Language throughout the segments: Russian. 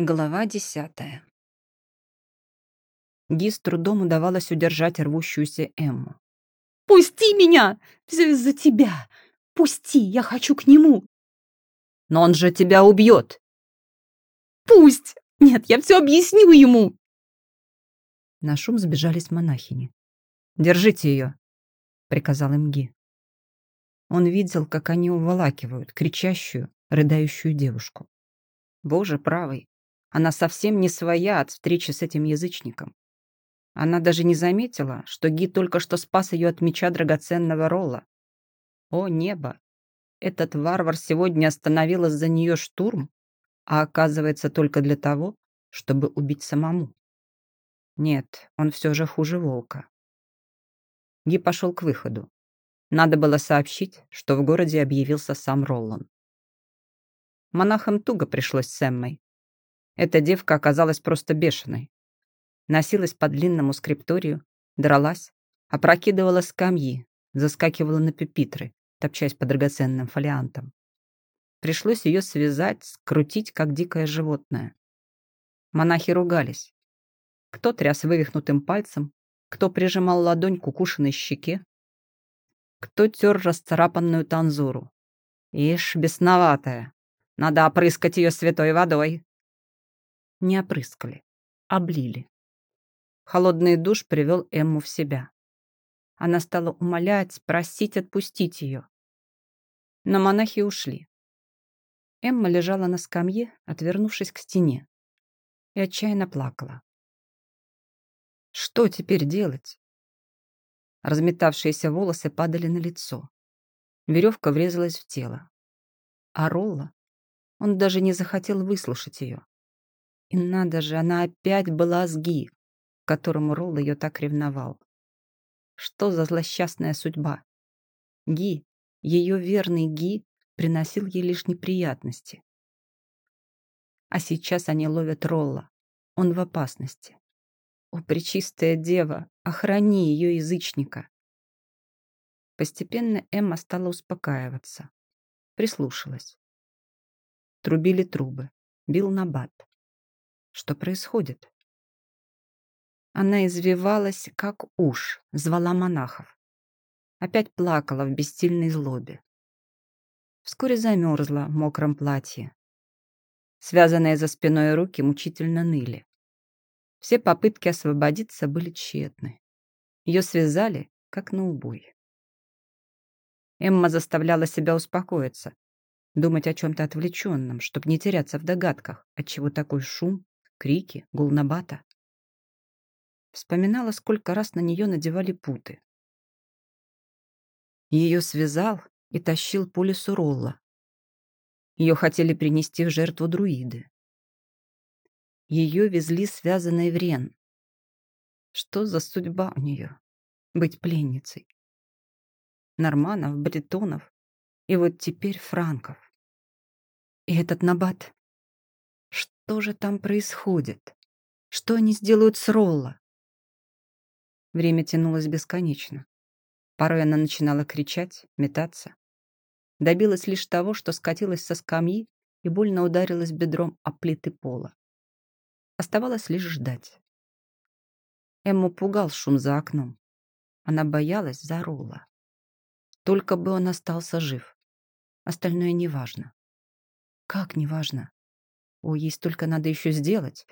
Глава десятая. Ги с трудом удавалось удержать рвущуюся Эмму. «Пусти меня! Все из-за тебя! Пусти! Я хочу к нему!» «Но он же тебя убьет!» «Пусть! Нет, я все объясню ему!» На шум сбежались монахини. «Держите ее!» — приказал им Ги. Он видел, как они уволакивают кричащую, рыдающую девушку. Боже правый, она совсем не своя от встречи с этим язычником. Она даже не заметила, что Ги только что спас ее от меча драгоценного Ролла. О, небо! Этот варвар сегодня остановил из-за нее штурм, а оказывается только для того, чтобы убить самому. Нет, он все же хуже волка. Ги пошел к выходу. Надо было сообщить, что в городе объявился сам Роллан. Монахам туго пришлось с Эммой. Эта девка оказалась просто бешеной. Носилась по длинному скрипторию, дралась, опрокидывала скамьи, заскакивала на пепитры, топчась по драгоценным фолиантам. Пришлось ее связать, скрутить, как дикое животное. Монахи ругались. Кто тряс вывихнутым пальцем, кто прижимал ладонь к укушенной щеке, кто тер расцарапанную танзуру. Ишь, бесноватая. Надо опрыскать ее святой водой. Не опрыскали, облили. Холодный душ привел Эмму в себя. Она стала умолять, просить отпустить ее. Но монахи ушли. Эмма лежала на скамье, отвернувшись к стене, и отчаянно плакала. Что теперь делать? Разметавшиеся волосы падали на лицо. Веревка врезалась в тело. А Ролла он даже не захотел выслушать ее. И надо же, она опять была с Ги, которому Ролл ее так ревновал. Что за злосчастная судьба? Ги, ее верный Ги, приносил ей лишь неприятности. А сейчас они ловят Ролла. Он в опасности. О, пречистая дева, охрани ее язычника. Постепенно Эмма стала успокаиваться. Прислушалась. Трубили трубы. Бил набат. Что происходит? Она извивалась, как уж, звала монахов. Опять плакала в бессильной злобе. Вскоре замерзла в мокром платье. Связанные за спиной руки мучительно ныли. Все попытки освободиться были тщетны. Ее связали, как на убой. Эмма заставляла себя успокоиться, думать о чем-то отвлеченном, чтобы не теряться в догадках, отчего такой шум, крики, гул набата. Вспоминала, сколько раз на нее надевали путы. Ее связал и тащил по лесу Ролла. Ее хотели принести в жертву друиды. Ее везли связанной в Рен. Что за судьба у нее? Быть пленницей. Норманов, бретонов и вот теперь франков. И этот набат. Что же там происходит? Что они сделают с Ролла? Время тянулось бесконечно. Порой она начинала кричать, метаться. Добилась лишь того, что скатилась со скамьи и больно ударилась бедром о плиты пола. Оставалось лишь ждать. Эмму пугал шум за окном. Она боялась за Ролла. Только бы он остался жив. Остальное неважно. Как неважно? О, ей столько надо еще сделать.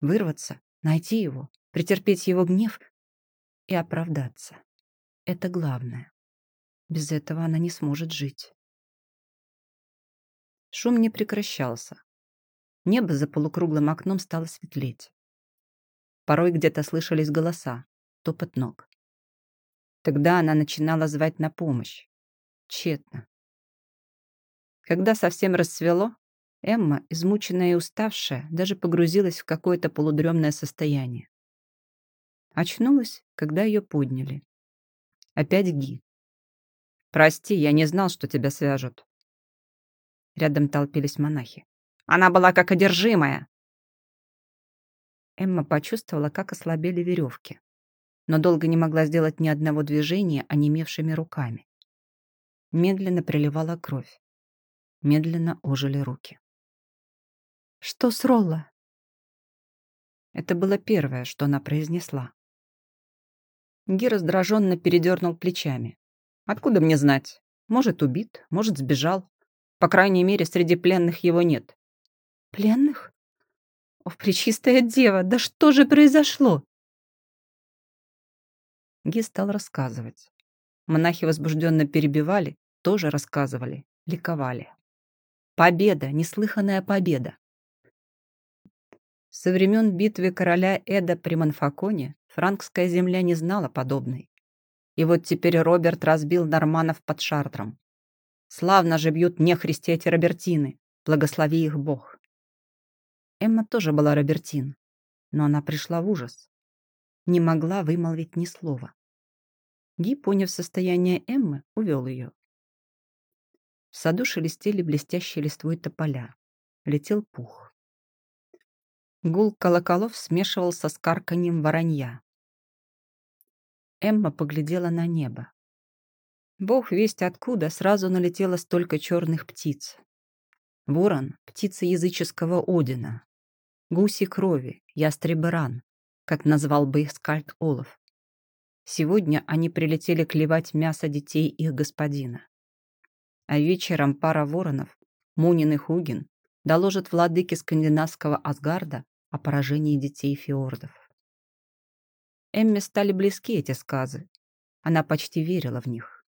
Вырваться, найти его, претерпеть его гнев и оправдаться. Это главное. Без этого она не сможет жить. Шум не прекращался. Небо за полукруглым окном стало светлеть. Порой где-то слышались голоса, топот ног. Тогда она начинала звать на помощь. Тщетно. Когда совсем расцвело, Эмма, измученная и уставшая, даже погрузилась в какое-то полудремное состояние. Очнулась, когда ее подняли. Опять Ги. «Прости, я не знал, что тебя свяжут». Рядом толпились монахи. «Она была как одержимая!» Эмма почувствовала, как ослабели веревки, но долго не могла сделать ни одного движения онемевшими руками. Медленно приливала кровь медленно ожили руки. Что с Ролла? Это было первое, что она произнесла. Ги раздраженно передернул плечами. Откуда мне знать? Может, убит, может, сбежал. По крайней мере, среди пленных его нет. Пленных? О, пречистая дева, да что же произошло? Ги стал рассказывать. Монахи возбужденно перебивали, тоже рассказывали, ликовали. Победа, неслыханная победа. Со времен битвы короля Эда при Манфаконе франкская земля не знала подобной. И вот теперь Роберт разбил норманов под Шартром. Славно же бьют нехристи эти Робертины, благослови их Бог. Эмма тоже была Робертин, но она пришла в ужас. Не могла вымолвить ни слова. Ги, поняв состояние Эммы, увел ее. В саду шелестели блестящие листвой тополя. Летел пух. Гул колоколов смешивался с карканьем воронья. Эмма поглядела на небо. Бог весть откуда сразу налетело столько черных птиц. Ворон — птица языческого Одина. Гуси крови, ястребы ран, как назвал бы их скальд Олаф. Сегодня они прилетели клевать мясо детей их господина. А вечером пара воронов, Мунин и Хугин, доложат владыке скандинавского Асгарда о поражении детей фиордов. Эмме стали близки эти сказы. Она почти верила в них.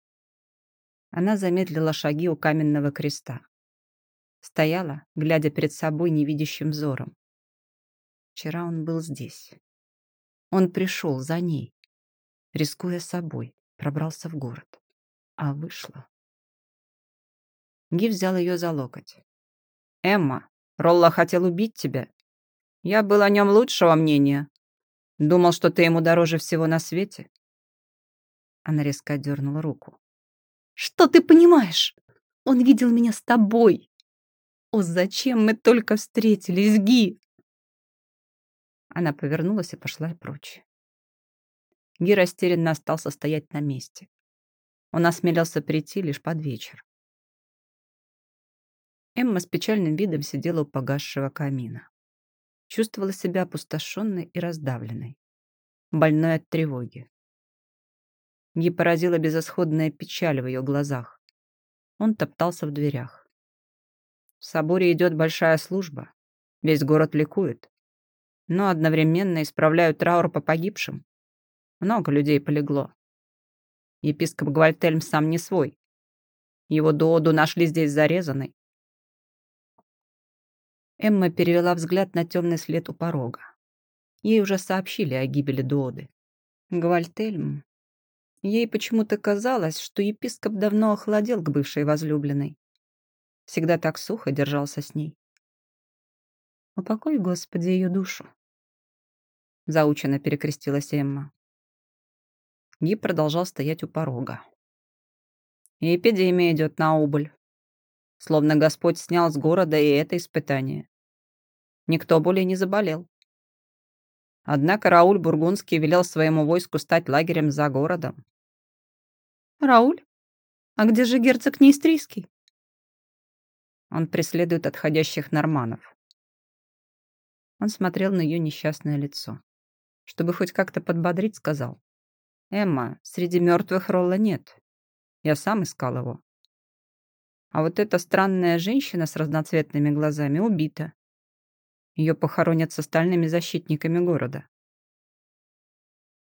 Она замедлила шаги у каменного креста. Стояла, глядя перед собой невидящим взором. Вчера он был здесь. Он пришел за ней, рискуя собой, пробрался в город. А вышло. Ги взял ее за локоть. «Эмма, Ролла хотел убить тебя. Я был о нем лучшего мнения. Думал, что ты ему дороже всего на свете». Она резко дернула руку. «Что ты понимаешь? Он видел меня с тобой. О, зачем мы только встретились, Ги?» Она повернулась и пошла прочь. Ги растерянно остался стоять на месте. Он осмелился прийти лишь под вечер. Эмма с печальным видом сидела у погасшего камина. Чувствовала себя опустошенной и раздавленной, больной от тревоги. Ги поразила безысходная печаль в ее глазах. Он топтался в дверях. В соборе идет большая служба. Весь город ликует. Но одновременно исправляют траур по погибшим. Много людей полегло. Епископ Гвальтельм сам не свой. Его Дооду нашли здесь зарезанной. Эмма перевела взгляд на темный след у порога. Ей уже сообщили о гибели Дуоды. Гвальтельм. Ей почему-то казалось, что епископ давно охладел к бывшей возлюбленной. Всегда так сухо держался с ней. «Упокой, Господи, ее душу!» Заученно перекрестилась Эмма. Ги продолжал стоять у порога. Эпидемия идет на убыль. Словно Господь снял с города и это испытание. Никто более не заболел. Однако Рауль Бургундский велел своему войску стать лагерем за городом. «Рауль? А где же герцог Неистрийский?» Он преследует отходящих норманов. Он смотрел на ее несчастное лицо. Чтобы хоть как-то подбодрить, сказал. «Эмма, среди мертвых Ролла нет. Я сам искал его. А вот эта странная женщина с разноцветными глазами убита. Ее похоронят с остальными защитниками города.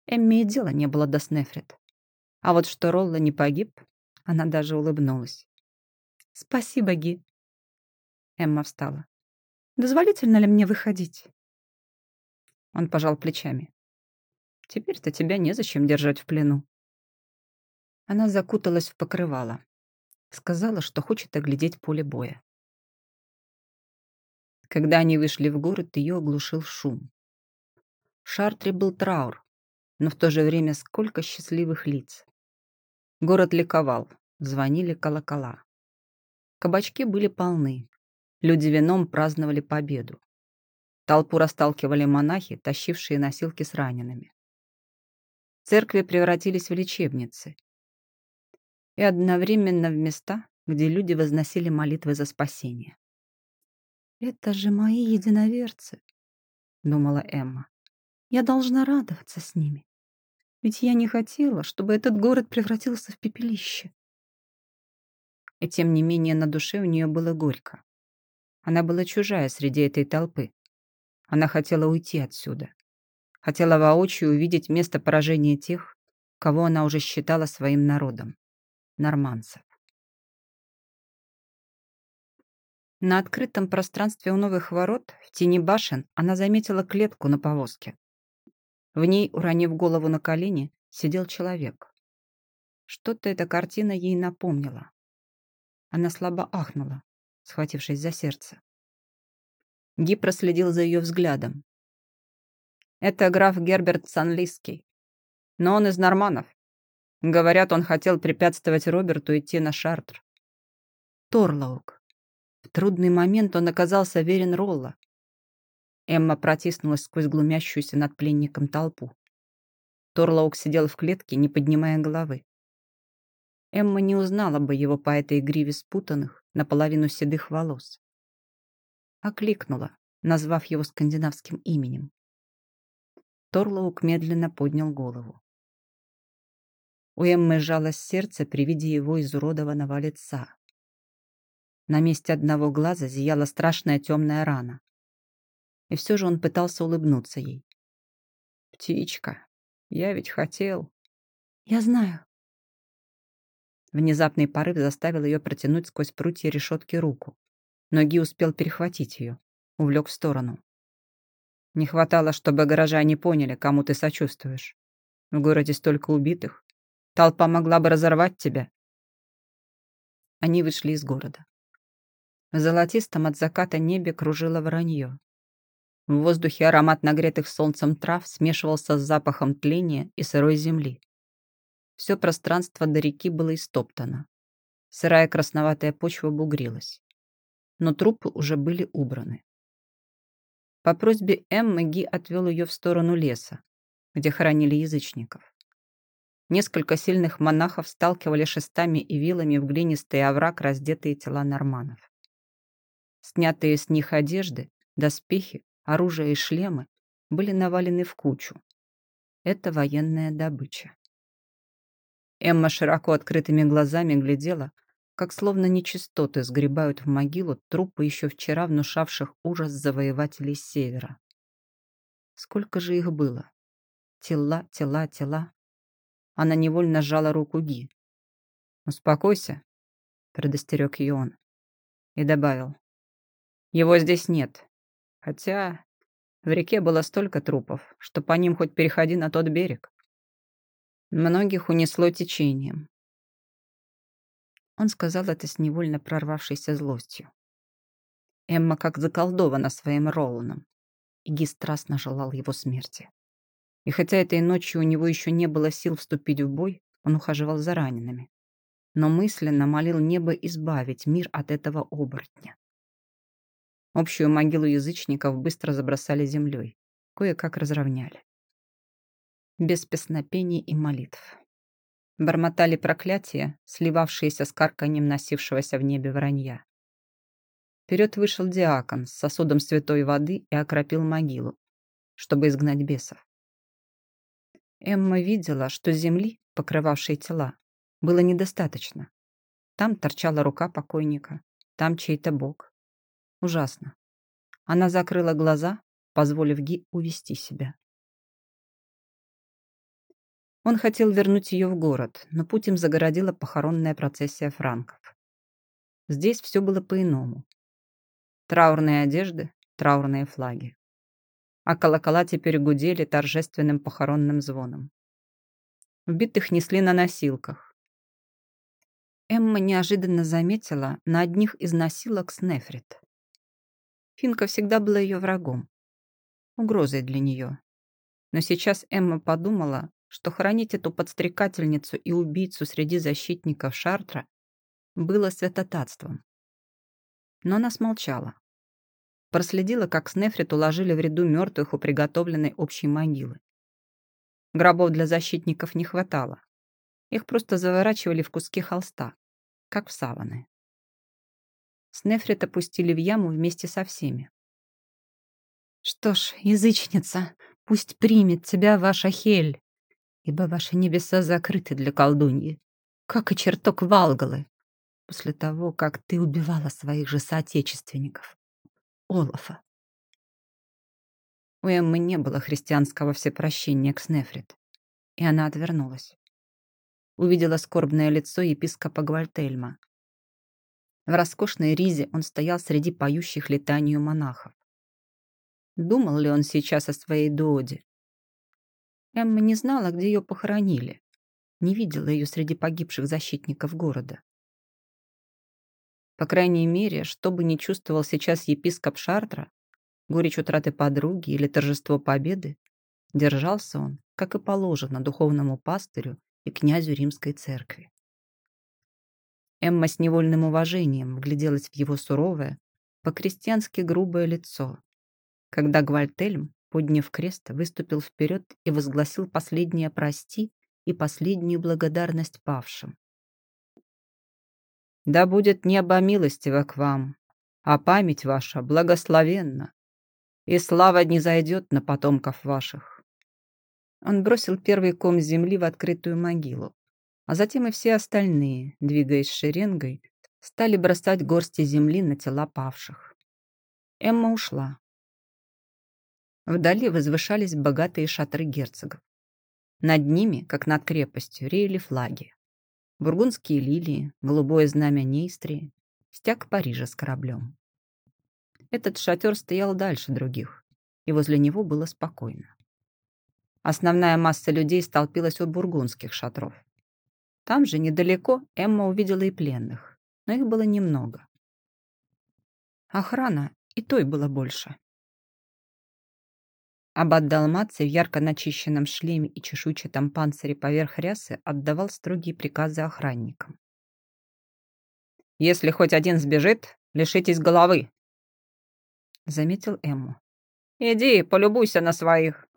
Эмми и дела не было до Снефрит. А вот что Ролла не погиб, она даже улыбнулась. «Спасибо, Ги». Эмма встала. «Дозволительно ли мне выходить?» Он пожал плечами. «Теперь-то тебя незачем держать в плену». Она закуталась в покрывало. Сказала, что хочет оглядеть поле боя. Когда они вышли в город, ее оглушил шум. В Шартре был траур, но в то же время сколько счастливых лиц. Город ликовал, звонили колокола. Кабачки были полны. Люди вином праздновали победу. Толпу расталкивали монахи, тащившие носилки с ранеными. Церкви превратились в лечебницы. И одновременно в места, где люди возносили молитвы за спасение. Это же мои единоверцы, думала Эмма. Я должна радоваться с ними. Ведь я не хотела, чтобы этот город превратился в пепелище. И тем не менее на душе у нее было горько. Она была чужая среди этой толпы. Она хотела уйти отсюда. Хотела воочию увидеть место поражения тех, кого она уже считала своим народом — норманцев. На открытом пространстве у новых ворот, в тени башен, она заметила клетку на повозке. В ней, уронив голову на колени, сидел человек. Что-то эта картина ей напомнила. Она слабо ахнула, схватившись за сердце. Ги проследил за ее взглядом. «Это граф Герберт Санлиский. Но он из норманов. Говорят, он хотел препятствовать Роберту идти на Шартр. Торлаук. В трудный момент он оказался верен Ролла. Эмма протиснулась сквозь глумящуюся над пленником толпу. Торлаук сидел в клетке, не поднимая головы. Эмма не узнала бы его по этой гриве спутанных, наполовину седых волос. Окликнула, назвав его скандинавским именем. Торлоук медленно поднял голову. У Эммы сжалось сердце при виде его изуродованного лица. На месте одного глаза зияла страшная темная рана. И все же он пытался улыбнуться ей. «Птичка, я ведь хотел...» «Я знаю». Внезапный порыв заставил ее протянуть сквозь прутья решетки руку. Ноги успел перехватить ее, увлек в сторону. Не хватало, чтобы горожане поняли, кому ты сочувствуешь. В городе столько убитых, Толпа могла бы разорвать тебя. Они вышли из города. В золотистом от заката небе кружило воронье. В воздухе аромат нагретых солнцем трав смешивался с запахом тления и сырой земли. Все пространство до реки было истоптано. Сырая красноватая почва бугрилась. Но трупы уже были убраны. По просьбе Эммы Ги отвел ее в сторону леса, где хоронили язычников. Несколько сильных монахов сталкивали шестами и вилами в глинистый овраг раздетые тела норманов. Снятые с них одежды, доспехи, оружие и шлемы были навалены в кучу. Это военная добыча. Эмма широко открытыми глазами глядела, как словно нечистоты сгребают в могилу трупы еще вчера внушавших ужас завоевателей севера. Сколько же их было? Тела, тела, тела. Она невольно сжала руку Ги. «Успокойся», — предостерег ее он. И добавил. «Его здесь нет. Хотя в реке было столько трупов, что по ним хоть переходи на тот берег. Многих унесло течением». Он сказал это с невольно прорвавшейся злостью. Эмма как заколдована своим Роланом, и Ги страстно желал его смерти. И хотя этой ночью у него еще не было сил вступить в бой, он ухаживал за ранеными. Но мысленно молил небо избавить мир от этого оборотня. Общую могилу язычников быстро забросали землей, кое-как разровняли. Без песнопений и молитв. Бормотали проклятия, сливавшиеся с карканьем носившегося в небе вранья. Вперед вышел диакон с сосудом святой воды и окропил могилу, чтобы изгнать бесов. Эмма видела, что земли, покрывавшей тела, было недостаточно. Там торчала рука покойника, там чей-то бок. Ужасно. Она закрыла глаза, позволив Ги увести себя. Он хотел вернуть ее в город, но путь им загородила похоронная процессия франков. Здесь все было по-иному. Траурные одежды, траурные флаги а колокола теперь гудели торжественным похоронным звоном. Убитых несли на носилках. Эмма неожиданно заметила на одних из носилок Снефрит. Финка всегда была ее врагом, угрозой для нее. Но сейчас Эмма подумала, что хранить эту подстрекательницу и убийцу среди защитников Шартра было святотатством. Но она смолчала. Проследила, как Снефрит уложили в ряду мертвых у приготовленной общей могилы. Гробов для защитников не хватало. Их просто заворачивали в куски холста, как в саваны. Снефрит опустили в яму вместе со всеми. Что ж, язычница, пусть примет тебя ваша Хель, ибо ваши небеса закрыты для колдуньи, как и чертог Валгалы, после того, как ты убивала своих же соотечественников. Олафа. У Эммы не было христианского всепрощения к Снефрит, и она отвернулась. Увидела скорбное лицо епископа Гвальтельма. В роскошной ризе он стоял среди поющих летанию монахов. Думал ли он сейчас о своей Доде? Эмма не знала, где ее похоронили. Не видела ее среди погибших защитников города. По крайней мере, что бы ни чувствовал сейчас епископ Шартра, горечь утраты подруги или торжество победы, держался он, как и положено, духовному пастырю и князю римской церкви. Эмма с невольным уважением вгляделась в его суровое, по-крестьянски грубое лицо, когда Гвальтельм, подняв крест, выступил вперед и возгласил последнее «прости» и последнюю благодарность павшим. «Да будет небо милостиво к вам, а память ваша благословенна, и слава не зайдет на потомков ваших». Он бросил первый ком земли в открытую могилу, а затем и все остальные, двигаясь шеренгой, стали бросать горсти земли на тела павших. Эмма ушла. Вдали возвышались богатые шатры герцогов. Над ними, как над крепостью, реяли флаги. Бургундские лилии, голубое знамя Нейстрии, стяг Парижа с кораблем. Этот шатер стоял дальше других, и возле него было спокойно. Основная масса людей столпилась у бургундских шатров. Там же, недалеко, Эмма увидела и пленных, но их было немного. Охрана и той было больше. Аббат Далмаций в ярко начищенном шлеме и чешуйчатом панцире поверх рясы отдавал строгие приказы охранникам. «Если хоть один сбежит, лишитесь головы», — заметил Эмму. «Иди, полюбуйся на своих».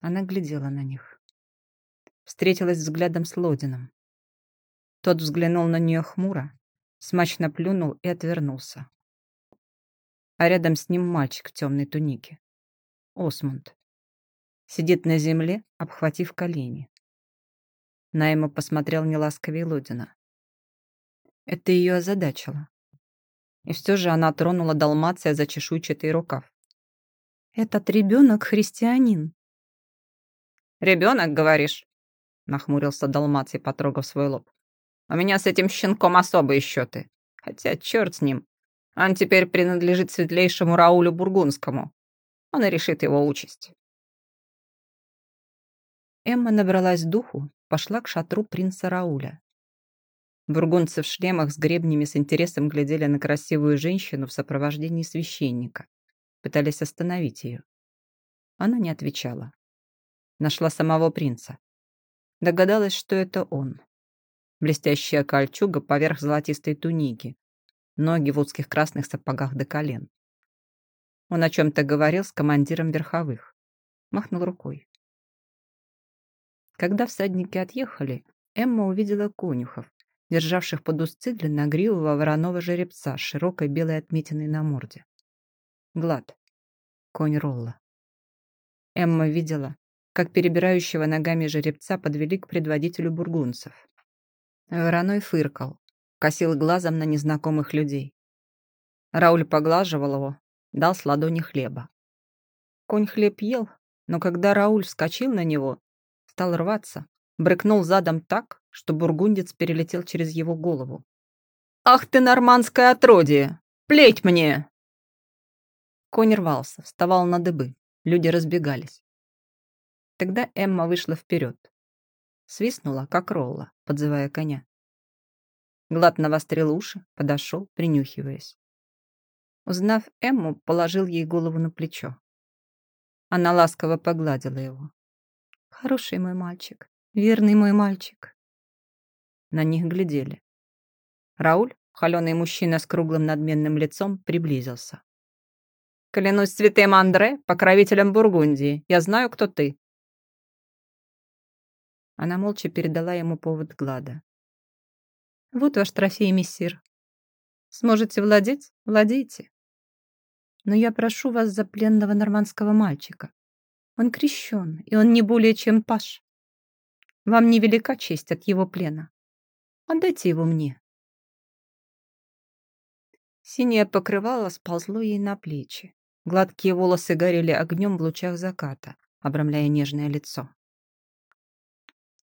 Она глядела на них. Встретилась взглядом с Лодином. Тот взглянул на нее хмуро, смачно плюнул и отвернулся. А рядом с ним мальчик в темной тунике. Осмунд. Сидит на земле, обхватив колени. Найма посмотрел неласковее Лодина. Это ее озадачило. И все же она тронула Далмация за чешуйчатый рукав. «Этот ребенок христианин». «Ребенок, говоришь?» Нахмурился Далмаций, потрогав свой лоб. «У меня с этим щенком особые счеты. Хотя черт с ним. Он теперь принадлежит светлейшему Раулю Бургундскому. Он и решит его участь. Эмма набралась духу, пошла к шатру принца Рауля. Бургунцы в шлемах с гребнями с интересом глядели на красивую женщину в сопровождении священника. Пытались остановить ее. Она не отвечала. Нашла самого принца. Догадалась, что это он. Блестящая кольчуга поверх золотистой туники. Ноги в узких красных сапогах до колен. Он о чем-то говорил с командиром верховых. Махнул рукой. Когда всадники отъехали, Эмма увидела конюхов, державших под узцы длинногривого вороного жеребца с широкой белой отметиной на морде. Глад. Конь Ролла. Эмма видела, как перебирающего ногами жеребца подвели к предводителю бургунцев. Вороной фыркал, косил глазом на незнакомых людей. Рауль поглаживал его, дал с ладони хлеба. Конь хлеб ел, но когда Рауль вскочил на него, стал рваться, брыкнул задом так, что бургундец перелетел через его голову. «Ах ты, нормандское отродье! Плеть мне!» Конь рвался, вставал на дыбы, люди разбегались. Тогда Эмма вышла вперед. Свистнула, как Ролла, подзывая коня. Глад навострил уши, подошел, принюхиваясь. Узнав Эмму, положил ей голову на плечо. Она ласково погладила его. «Хороший мой мальчик, верный мой мальчик». На них глядели. Рауль, холеный мужчина с круглым надменным лицом, приблизился. «Клянусь святым Андре, покровителем Бургундии, я знаю, кто ты». Она молча передала ему повод глада. «Вот ваш трофей, мессир», Сможете владеть? Владейте. Но я прошу вас за пленного нормандского мальчика. Он крещен, и он не более чем паш. Вам невелика честь от его плена. Отдайте его мне. Синее покрывало сползло ей на плечи. Гладкие волосы горели огнем в лучах заката, обрамляя нежное лицо.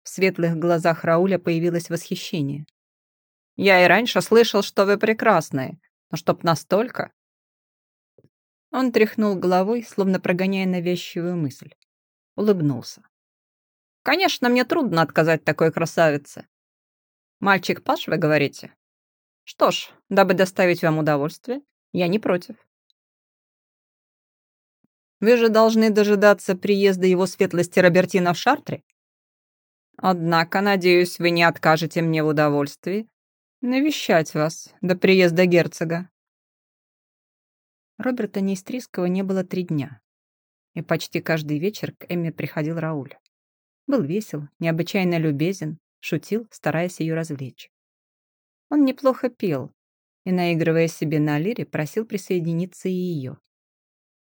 В светлых глазах Рауля появилось восхищение. «Я и раньше слышал, что вы прекрасные, но чтоб настолько...» Он тряхнул головой, словно прогоняя навязчивую мысль. Улыбнулся. «Конечно, мне трудно отказать такой красавице. Мальчик Паш, вы говорите? Что ж, дабы доставить вам удовольствие, я не против. Вы же должны дожидаться приезда его светлости Робертина в Шартре. Однако, надеюсь, вы не откажете мне в удовольствии навещать вас до приезда герцога. Роберта Нейстрийского не было три дня, и почти каждый вечер к Эмме приходил Рауль. Был весел, необычайно любезен, шутил, стараясь ее развлечь. Он неплохо пел и, наигрывая себе на лире, просил присоединиться и ее.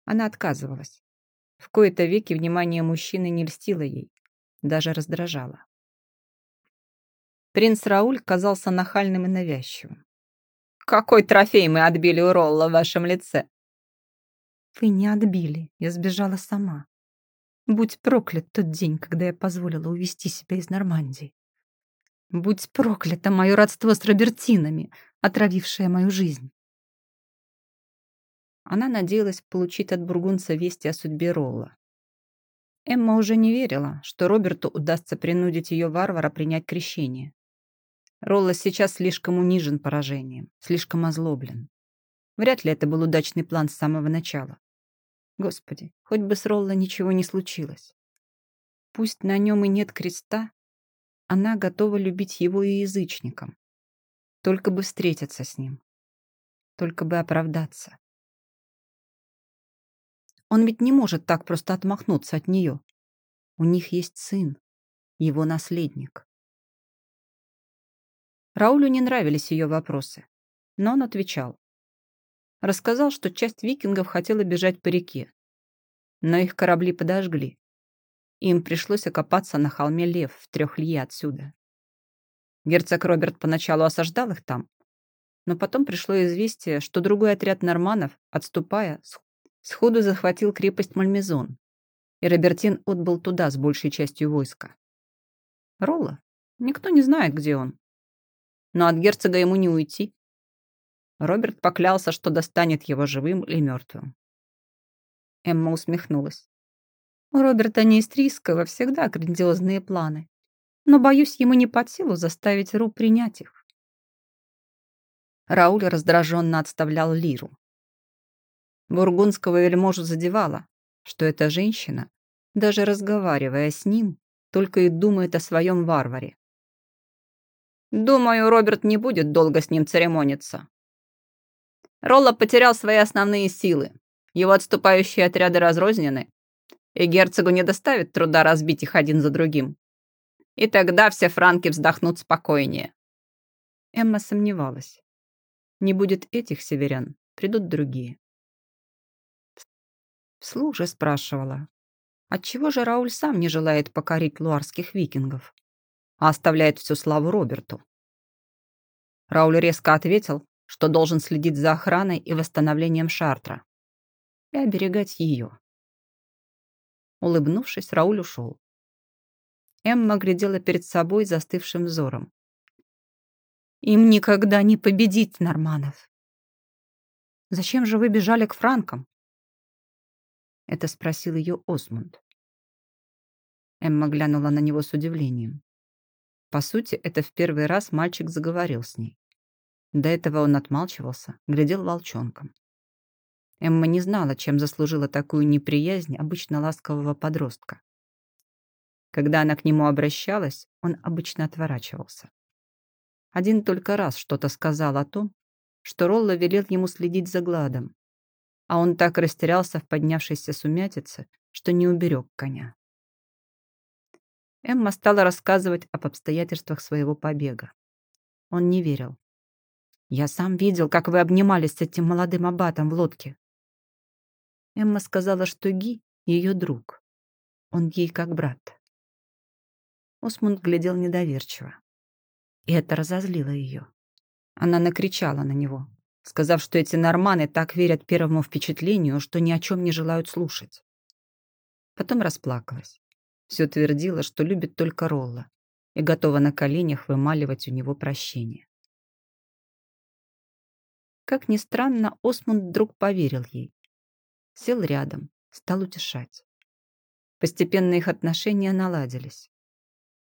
Она отказывалась. В кои-то веки внимание мужчины не льстило ей, даже раздражало. Принц Рауль казался нахальным и навязчивым. «Какой трофей мы отбили у Ролла в вашем лице?» «Вы не отбили, я сбежала сама. Будь проклят тот день, когда я позволила увести себя из Нормандии. Будь проклято мое родство с Робертинами, отравившее мою жизнь. Она надеялась получить от бургунца вести о судьбе Ролла. Эмма уже не верила, что Роберту удастся принудить ее варвара принять крещение. Ролла сейчас слишком унижен поражением, слишком озлоблен. Вряд ли это был удачный план с самого начала. Господи, хоть бы с Ролла ничего не случилось. Пусть на нем и нет креста, она готова любить его и язычником. Только бы встретиться с ним. Только бы оправдаться. Он ведь не может так просто отмахнуться от нее. У них есть сын, его наследник. Раулю не нравились ее вопросы, но он отвечал. Рассказал, что часть викингов хотела бежать по реке, но их корабли подожгли. Им пришлось окопаться на холме Лев в трех лье отсюда. Герцог Роберт поначалу осаждал их там, но потом пришло известие, что другой отряд норманов, отступая, сходу захватил крепость Мальмезон, и Робертин отбыл туда с большей частью войска. Ролла? Никто не знает, где он. Но от герцога ему не уйти. Роберт поклялся, что достанет его живым или мертвым. Эмма усмехнулась. У Роберта Неистрийского всегда грандиозные планы, но, боюсь, ему не под силу заставить Ру принять их. Рауль раздраженно отставлял лиру. Бургундского вельможу задевало, что эта женщина, даже разговаривая с ним, только и думает о своем варваре. Думаю, Роберт не будет долго с ним церемониться. Ролла потерял свои основные силы. Его отступающие отряды разрознены, и герцогу не доставит труда разбить их один за другим. И тогда все франки вздохнут спокойнее. Эмма сомневалась. Не будет этих северян, придут другие. Вслух же спрашивала, отчего же Рауль сам не желает покорить луарских викингов, а оставляет всю славу Роберту? Рауль резко ответил, что должен следить за охраной и восстановлением Шартра и оберегать ее. Улыбнувшись, Рауль ушел. Эмма глядела перед собой застывшим взором. «Им никогда не победить норманов!» «Зачем же вы бежали к франкам?» Это спросил ее Осмунд. Эмма глянула на него с удивлением. По сути, это в первый раз мальчик заговорил с ней. До этого он отмалчивался, глядел волчонком. Эмма не знала, чем заслужила такую неприязнь обычно ласкового подростка. Когда она к нему обращалась, он обычно отворачивался. Один только раз что-то сказал о том, что Ролла велел ему следить за гладом, а он так растерялся в поднявшейся сумятице, что не уберег коня. Эмма стала рассказывать об обстоятельствах своего побега. Он не верил. Я сам видел, как вы обнимались с этим молодым аббатом в лодке. Эмма сказала, что Ги — ее друг. Он ей как брат. Осмунд глядел недоверчиво. И это разозлило ее. Она накричала на него, сказав, что эти норманы так верят первому впечатлению, что ни о чем не желают слушать. Потом расплакалась. Все твердила, что любит только Ролла и готова на коленях вымаливать у него прощение. Как ни странно, Осмунд вдруг поверил ей. Сел рядом, стал утешать. Постепенно их отношения наладились.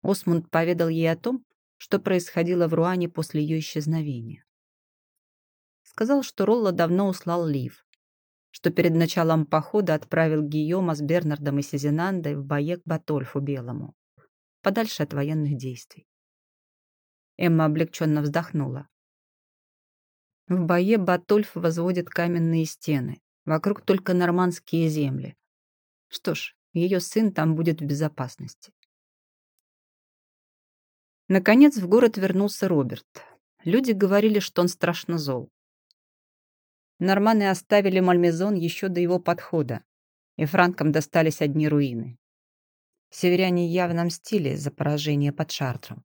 Осмунд поведал ей о том, что происходило в Руане после ее исчезновения. Сказал, что Ролла давно услал Лив, что перед началом похода отправил Гийома с Бернардом и Сизинандой в бое к Батольфу Белому, подальше от военных действий. Эмма облегченно вздохнула. В бое Батольф возводит каменные стены, вокруг только нормандские земли. Что ж, ее сын там будет в безопасности. Наконец в город вернулся Роберт. Люди говорили, что он страшно зол. Норманы оставили Мальмезон еще до его подхода, и франкам достались одни руины. Северяне явно мстили за поражение под Шартром.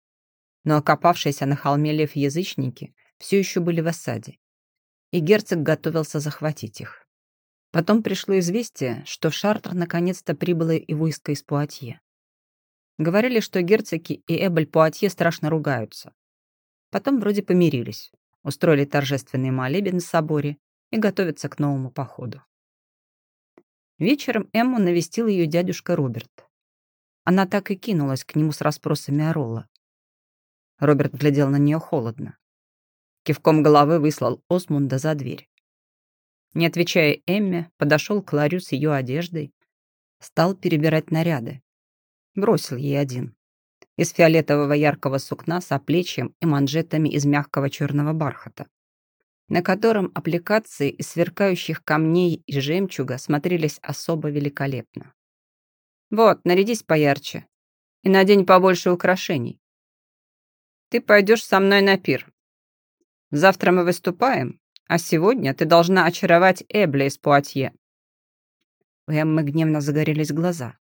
Но окопавшиеся на холме лев язычники все еще были в осаде, и герцог готовился захватить их. Потом пришло известие, что в Шартр наконец-то прибыло и войско из Пуатье. Говорили, что герцоги и Эбель Пуатье страшно ругаются. Потом вроде помирились, устроили торжественный молебен в соборе и готовятся к новому походу. Вечером Эмму навестил ее дядюшка Роберт. Она так и кинулась к нему с расспросами о Ролла. Роберт глядел на нее холодно. Кивком головы выслал Осмунда за дверь. Не отвечая Эмме, подошел к ларю с ее одеждой, стал перебирать наряды, Бросил ей один. Из фиолетового яркого сукна с оплечьем и манжетами из мягкого черного бархата, на котором аппликации из сверкающих камней и жемчуга смотрелись особо великолепно. «Вот, нарядись поярче и надень побольше украшений. Ты пойдешь со мной на пир. Завтра мы выступаем, а сегодня ты должна очаровать Эбля из Пуатье». У Эммы гневно загорелись глаза.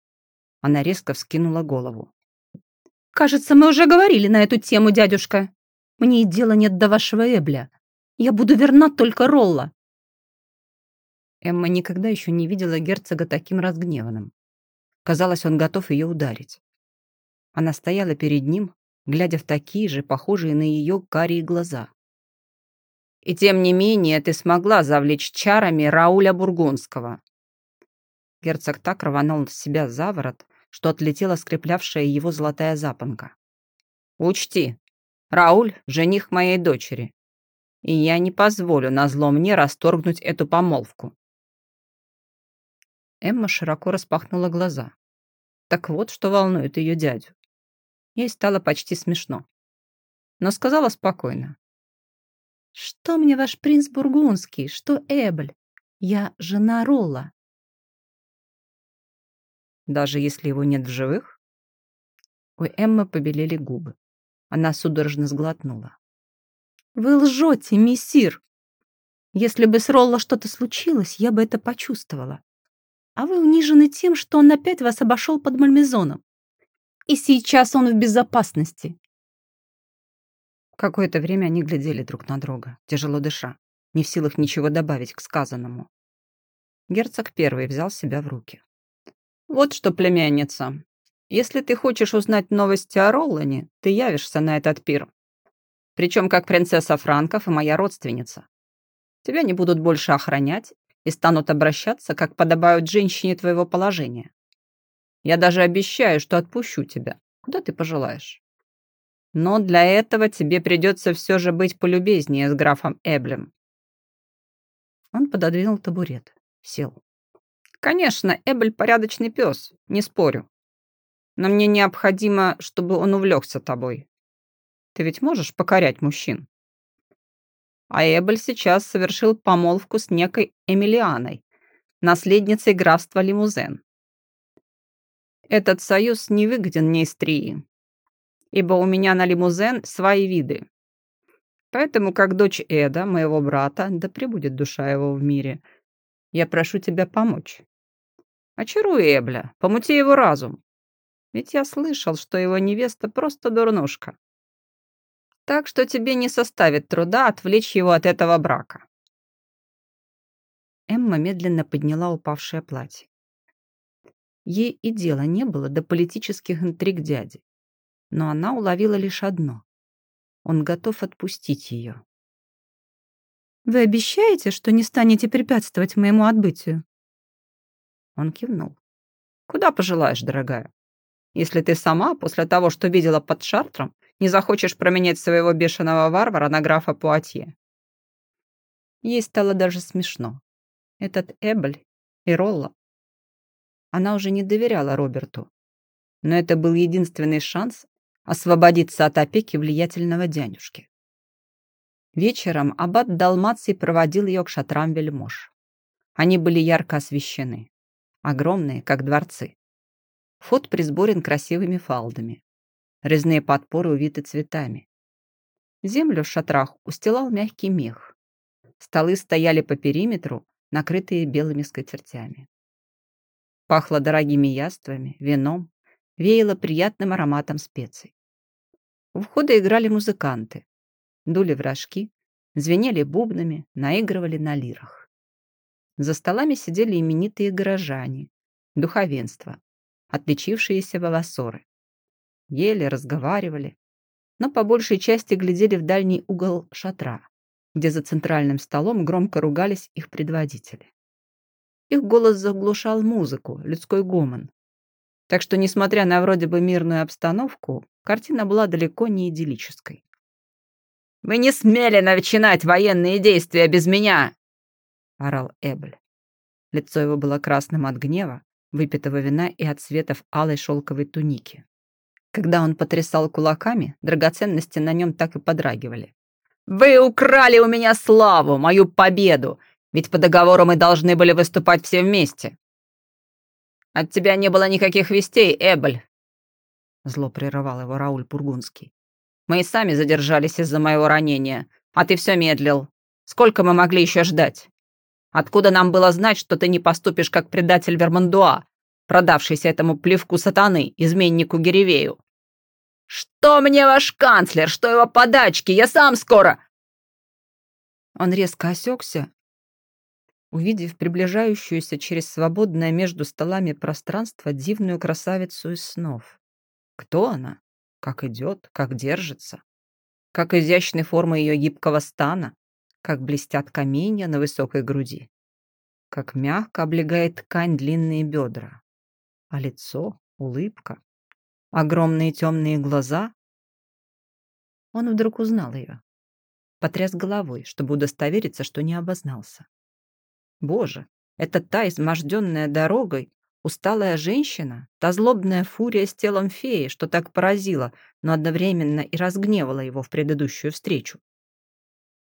Она резко вскинула голову. «Кажется, мы уже говорили на эту тему, дядюшка. Мне и дела нет до вашего Эбля. Я буду верна только Ролла». Эмма никогда еще не видела герцога таким разгневанным. Казалось, он готов ее ударить. Она стояла перед ним, глядя в такие же, похожие на ее карие глаза. «И тем не менее ты смогла завлечь чарами Рауля Бургундского». Герцог так рванул себя за ворот, что отлетела скреплявшая его золотая запонка. «Учти, Рауль — жених моей дочери, и я не позволю назло мне расторгнуть эту помолвку». Эмма широко распахнула глаза. Так вот, что волнует ее дядю. Ей стало почти смешно. Но сказала спокойно. «Что мне ваш принц Бургундский? Что Эбль? Я жена Ролла даже если его нет в живых? У Эммы побелели губы. Она судорожно сглотнула. «Вы лжете, мессир! Если бы с Ролло что-то случилось, я бы это почувствовала. А вы унижены тем, что он опять вас обошел под Мальмезоном. И сейчас он в безопасности». Какое-то время они глядели друг на друга, тяжело дыша, не в силах ничего добавить к сказанному. Герцог первый взял себя в руки. «Вот что, племянница, если ты хочешь узнать новости о Роллане, ты явишься на этот пир. Причем как принцесса Франков и моя родственница. Тебя не будут больше охранять и станут обращаться, как подобают женщине твоего положения. Я даже обещаю, что отпущу тебя, куда ты пожелаешь. Но для этого тебе придется все же быть полюбезнее с графом Эблем». Он пододвинул табурет, сел. Конечно, Эбель порядочный пес, не спорю. Но мне необходимо, чтобы он увлекся тобой. Ты ведь можешь покорять мужчин? А Эбель сейчас совершил помолвку с некой Эмилианой, наследницей графства Лимузен. Этот союз не выгоден мне Истрии, ибо у меня на Лимузен свои виды. Поэтому, как дочь Эда, моего брата, да пребудет душа его в мире, я прошу тебя помочь. Очаруй Эбля, помути его разум. Ведь я слышал, что его невеста просто дурнушка. Так что тебе не составит труда отвлечь его от этого брака. Эмма медленно подняла упавшее платье. Ей и дела не было до политических интриг дяди. Но она уловила лишь одно. Он готов отпустить ее. «Вы обещаете, что не станете препятствовать моему отбытию?» Он кивнул. «Куда пожелаешь, дорогая? Если ты сама, после того, что видела под Шартром, не захочешь променять своего бешеного варвара на графа Пуатье». Ей стало даже смешно. Этот Эбль и Ролла. Она уже не доверяла Роберту. Но это был единственный шанс освободиться от опеки влиятельного дядюшки. Вечером аббат Далмаций проводил ее к шатрам вельмож. Они были ярко освещены, огромные, как дворцы. Вход присборен красивыми фалдами. Резные подпоры увиты цветами. Землю в шатрах устилал мягкий мех. Столы стояли по периметру, накрытые белыми скатертями. Пахло дорогими яствами, вином, веяло приятным ароматом специй. У входа играли музыканты, дули в рожки, звенели бубнами, наигрывали на лирах. За столами сидели именитые горожане, духовенство, отличившиеся волосоры. Ели, разговаривали, но по большей части глядели в дальний угол шатра, где за центральным столом громко ругались их предводители. Их голос заглушал музыку, людской гомон. Так что, несмотря на вроде бы мирную обстановку, картина была далеко не идиллической. «Вы не смели начинать военные действия без меня!» — орал Эбль. Лицо его было красным от гнева, выпитого вина и от цветов алой шелковой туники. Когда он потрясал кулаками, драгоценности на нем так и подрагивали. «Вы украли у меня славу, мою победу! Ведь по договору мы должны были выступать все вместе!» «От тебя не было никаких вестей, Эбль!» Зло прерывал его Рауль Пургунский. Мы и сами задержались из-за моего ранения, а ты все медлил. Сколько мы могли еще ждать? Откуда нам было знать, что ты не поступишь как предатель Вермандуа, продавшийся этому плевку сатаны, изменнику Геревею? Что мне ваш канцлер, что его подачки? Я сам скоро...» Он резко осекся, увидев приближающуюся через свободное между столами пространство дивную красавицу из снов. Кто она? Как идет, как держится. Как изящны формы ее гибкого стана, как блестят каменья на высокой груди. Как мягко облегает ткань длинные бедра. А лицо, улыбка, огромные темные глаза. Он вдруг узнал ее. Потряс головой, чтобы удостовериться, что не обознался. Боже, это та изможденная дорогой, Усталая женщина, та злобная фурия с телом феи, что так поразила, но одновременно и разгневала его в предыдущую встречу.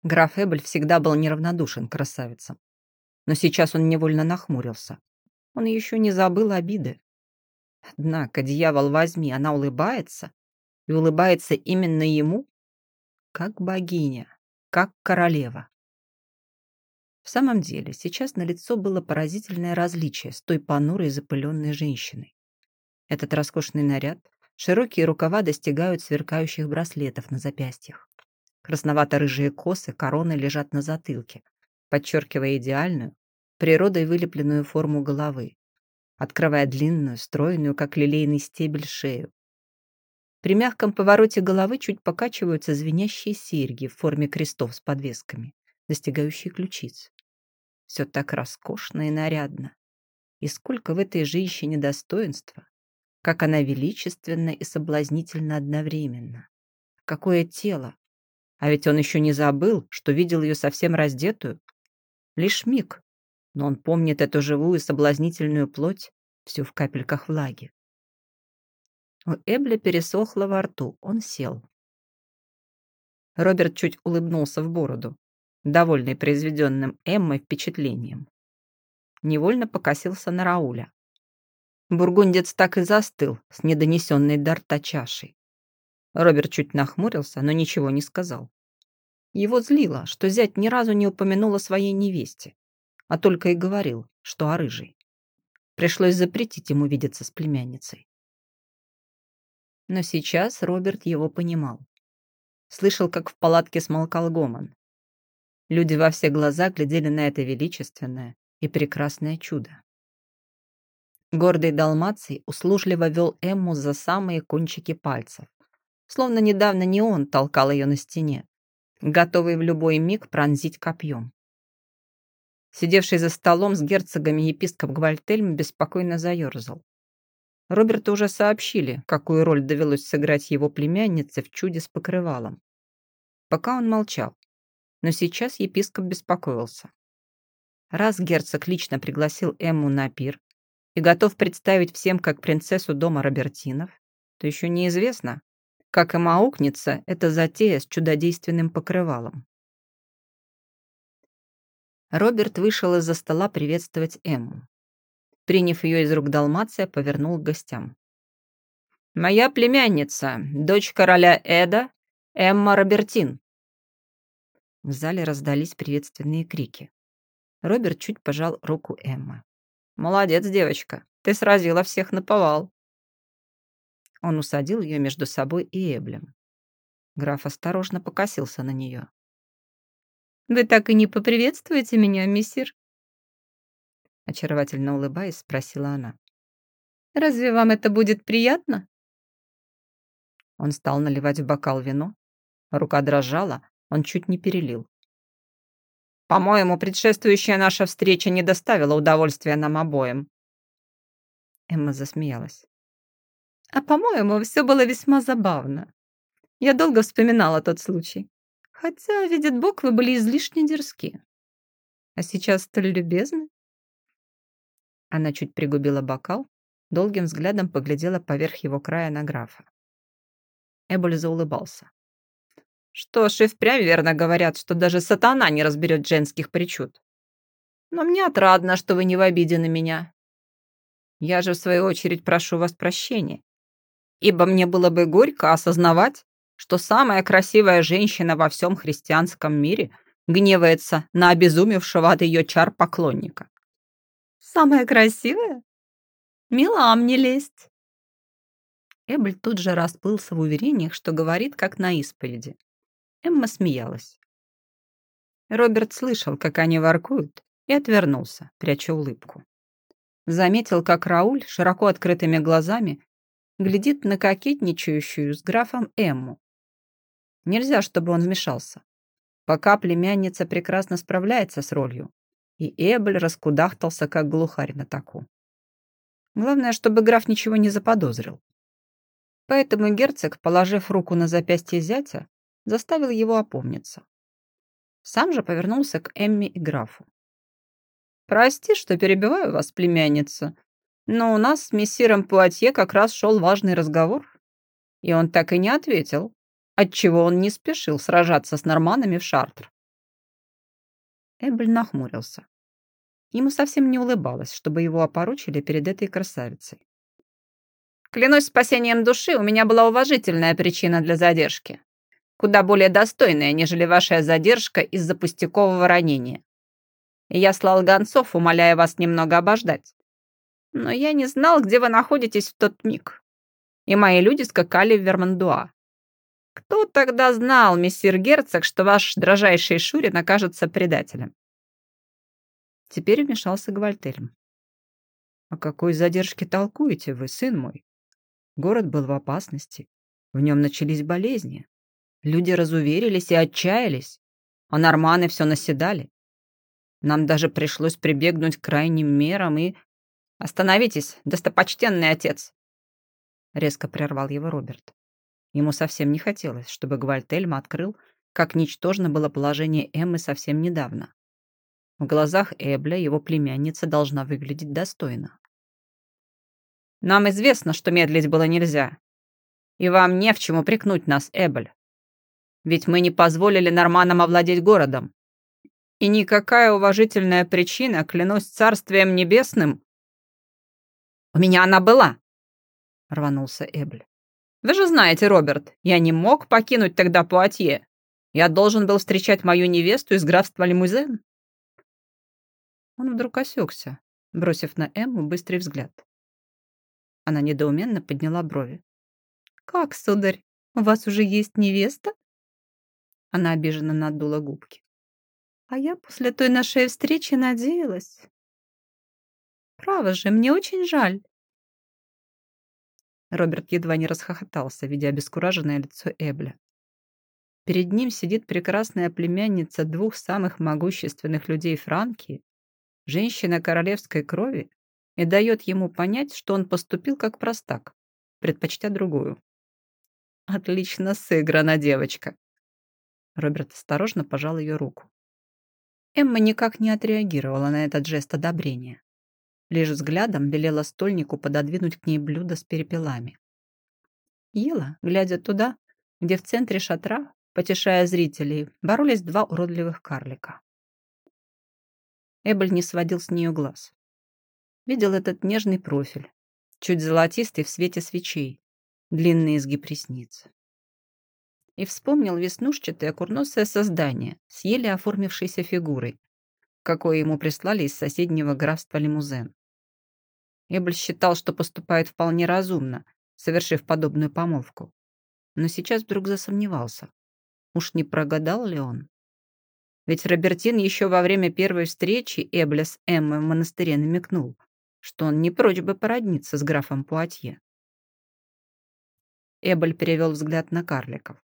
Граф Эбель всегда был неравнодушен к красавицам. Но сейчас он невольно нахмурился. Он еще не забыл обиды. Однако, дьявол возьми, она улыбается, и улыбается именно ему, как богиня, как королева. В самом деле, сейчас на лицо было поразительное различие с той понурой запыленной женщиной. Этот роскошный наряд, широкие рукава достигают сверкающих браслетов на запястьях. Красновато-рыжие косы короны лежат на затылке, подчеркивая идеальную, природой вылепленную форму головы, открывая длинную, стройную, как лилейный стебель, шею. При мягком повороте головы чуть покачиваются звенящие серьги в форме крестов с подвесками, достигающие ключиц. Все так роскошно и нарядно. И сколько в этой женщине достоинства, как она величественна и соблазнительна одновременно. Какое тело! А ведь он еще не забыл, что видел ее совсем раздетую. Лишь миг, но он помнит эту живую соблазнительную плоть, всю в капельках влаги. У Эбля пересохло во рту, он сел. Роберт чуть улыбнулся в бороду довольный произведенным Эммой впечатлением. Невольно покосился на Рауля. Бургундец так и застыл с недонесенной до рта чашей. Роберт чуть нахмурился, но ничего не сказал. Его злило, что зять ни разу не упомянул своей невесте, а только и говорил, что о рыжей. Пришлось запретить ему видеться с племянницей. Но сейчас Роберт его понимал. Слышал, как в палатке смолкал гомон. Люди во все глаза глядели на это величественное и прекрасное чудо. Гордый Далмаций услужливо вел Эмму за самые кончики пальцев, словно недавно не он толкал ее на стене, готовый в любой миг пронзить копьем. Сидевший за столом с герцогами епископ Гвальтельм беспокойно заерзал. Роберту уже сообщили, какую роль довелось сыграть его племяннице в чуде с покрывалом. Пока он молчал, но сейчас епископ беспокоился. Раз герцог лично пригласил Эмму на пир, и готов представить всем как принцессу дома Робертинов, то еще неизвестно, как им аукнется эта затея с чудодейственным покрывалом. Роберт вышел из-за стола приветствовать Эмму. Приняв ее из рук Далмация, повернул к гостям. «Моя племянница, дочь короля Эда, Эмма Робертин». В зале раздались приветственные крики. Роберт чуть пожал руку Эммы. «Молодец, девочка. Ты сразила всех на повал». Он усадил ее между собой и Эблем. Граф осторожно покосился на нее. «Вы так и не поприветствуете меня, миссир?» Очаровательно улыбаясь, спросила она. «Разве вам это будет приятно?» Он стал наливать в бокал вино. Рука дрожала, он чуть не перелил. По-моему, предшествующая наша встреча не доставила удовольствия нам обоим. Эмма засмеялась. А по-моему, все было весьма забавно. Я долго вспоминала тот случай. Хотя, видит Бог, вы были излишне дерзки. А сейчас столь любезны. Она чуть пригубила бокал, долгим взглядом поглядела поверх его края на графа. Эболь заулыбался. Что ж, и впрямь верно говорят, что даже сатана не разберет женских причуд. Но мне отрадно, что вы не в обиде на меня. Я же, в свою очередь, прошу вас прощения. Ибо мне было бы горько осознавать, что самая красивая женщина во всем христианском мире гневается на обезумевшего от ее чар поклонника. «Самая красивая? Мила мне лезть!» Эбль тут же расплылся в уверениях, что говорит, как на исповеди. Эмма смеялась. Роберт слышал, как они воркуют, и отвернулся, пряча улыбку. Заметил, как Рауль широко открытыми глазами глядит на кокетничающую с графом Эмму. Нельзя, чтобы он вмешался. Пока племянница прекрасно справляется с ролью, и Эбель раскудахтался, как глухарь на таку. Главное, чтобы граф ничего не заподозрил. Поэтому герцог, положив руку на запястье зятя, заставил его опомниться. Сам же повернулся к Эмме и графу. «Прости, что перебиваю вас, племянница, но у нас с мессиром Пуатье как раз шел важный разговор, и он так и не ответил, отчего он не спешил сражаться с норманами в Шартр». Эбель нахмурился. Ему совсем не улыбалось, чтобы его опорочили перед этой красавицей. «Клянусь спасением души, у меня была уважительная причина для задержки куда более достойная, нежели ваша задержка из-за пустякового ранения. Я слал гонцов, умоляя вас немного обождать. Но я не знал, где вы находитесь в тот миг. И мои люди скакали в Вермандуа. Кто тогда знал, мессир герцог, что ваш дрожайший Шурин окажется предателем? Теперь вмешался Гвальтельм. «О какой задержке толкуете вы, сын мой? Город был в опасности. В нем начались болезни. Люди разуверились и отчаялись, а норманы все наседали. Нам даже пришлось прибегнуть к крайним мерам и... «Остановитесь, достопочтенный отец!» Резко прервал его Роберт. Ему совсем не хотелось, чтобы Гвальтельма открыл, как ничтожно было положение Эммы совсем недавно. В глазах Эбля его племянница должна выглядеть достойно. «Нам известно, что медлить было нельзя. И вам не в чем упрекнуть нас, Эбль. Ведь мы не позволили норманам овладеть городом. И никакая уважительная причина, клянусь царствием небесным... «У меня она была!» — рванулся Эбль. «Вы же знаете, Роберт, я не мог покинуть тогда Пуатье. Я должен был встречать мою невесту из графства Лимузен. Он вдруг осекся, бросив на Эмму быстрый взгляд. Она недоуменно подняла брови. «Как, сударь, у вас уже есть невеста?» Она обиженно надула губки. «А я после той нашей встречи надеялась. Право же, мне очень жаль». Роберт едва не расхохотался, видя обескураженное лицо Эбля. Перед ним сидит прекрасная племянница двух самых могущественных людей Франкии, женщина королевской крови, и дает ему понять, что он поступил как простак, предпочтя другую. «Отлично сыграна, девочка!» Роберт осторожно пожал ее руку. Эмма никак не отреагировала на этот жест одобрения. Лишь взглядом велела стольнику пододвинуть к ней блюдо с перепелами. Ела, глядя туда, где в центре шатра, потешая зрителей, боролись два уродливых карлика. Эбель не сводил с нее глаз. Видел этот нежный профиль, чуть золотистый в свете свечей, длинный изгиб ресниц. И вспомнил веснушчатое курносое создание с еле оформившейся фигурой, какое ему прислали из соседнего графства Лимузен. Эбель считал, что поступает вполне разумно, совершив подобную помолвку. Но сейчас вдруг засомневался. Уж не прогадал ли он? Ведь Робертин еще во время первой встречи Эбля с Эммой в монастыре намекнул, что он не прочь бы породниться с графом Пуатье. Эбель перевел взгляд на карликов.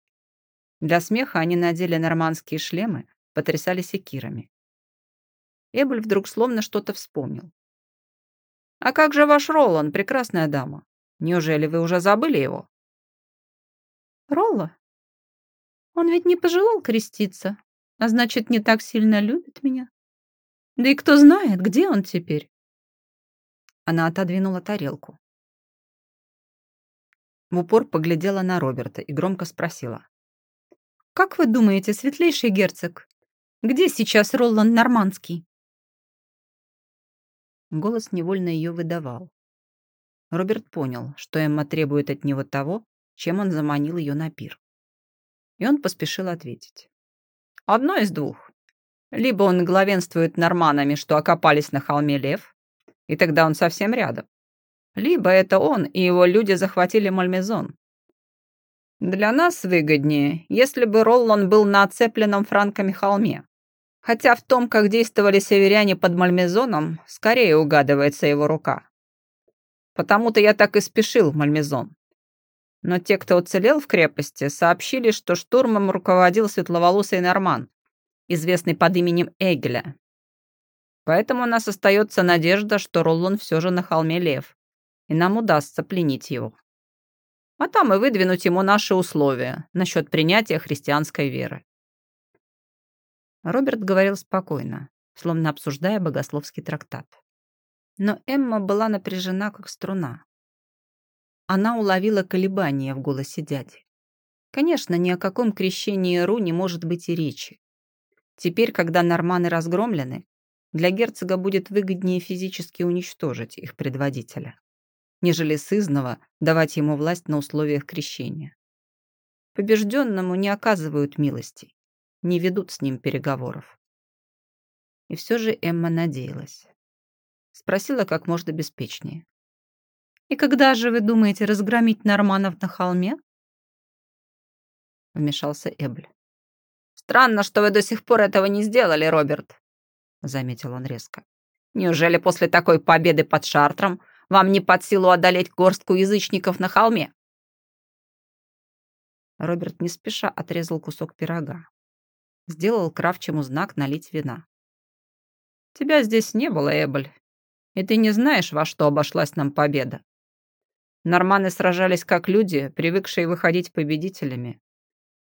Для смеха они надели нормандские шлемы, потрясали секирами. Эбель вдруг словно что-то вспомнил. «А как же ваш Ролан, прекрасная дама? Неужели вы уже забыли его?» «Ролла? Он ведь не пожелал креститься, а значит, не так сильно любит меня. Да и кто знает, где он теперь?» Она отодвинула тарелку. В упор поглядела на Роберта и громко спросила. «Как вы думаете, светлейший герцог, где сейчас Роланд Нормандский?» Голос невольно ее выдавал. Роберт понял, что Эмма требует от него того, чем он заманил ее на пир. И он поспешил ответить. «Одно из двух. Либо он главенствует норманами, что окопались на холме Лев, и тогда он совсем рядом. Либо это он и его люди захватили Мальмезон. Для нас выгоднее, если бы Роллан был на оцепленном франками холме. Хотя в том, как действовали северяне под Мальмезоном, скорее угадывается его рука. Потому-то я так и спешил в Мальмезон. Но те, кто уцелел в крепости, сообщили, что штурмом руководил светловолосый норман, известный под именем Эгеля. Поэтому у нас остается надежда, что Роллон все же на холме Лев, и нам удастся пленить его. А там и выдвинуть ему наши условия насчет принятия христианской веры. Роберт говорил спокойно, словно обсуждая богословский трактат. Но Эмма была напряжена, как струна. Она уловила колебания в голосе дяди. Конечно, ни о каком крещении Ру не может быть и речи. Теперь, когда норманы разгромлены, для герцога будет выгоднее физически уничтожить их предводителя, нежели сызново давать ему власть на условиях крещения. Побежденному не оказывают милости, не ведут с ним переговоров. И все же Эмма надеялась. Спросила как можно беспечнее. «И когда же вы думаете разгромить норманов на холме?» Вмешался Эбль. «Странно, что вы до сих пор этого не сделали, Роберт заметил он резко. «Неужели после такой победы под Шартром вам не под силу одолеть горстку язычников на холме?» Роберт не спеша отрезал кусок пирога. Сделал Кравчему знак налить вина. «Тебя здесь не было, Эбель, и ты не знаешь, во что обошлась нам победа. Норманы сражались как люди, привыкшие выходить победителями.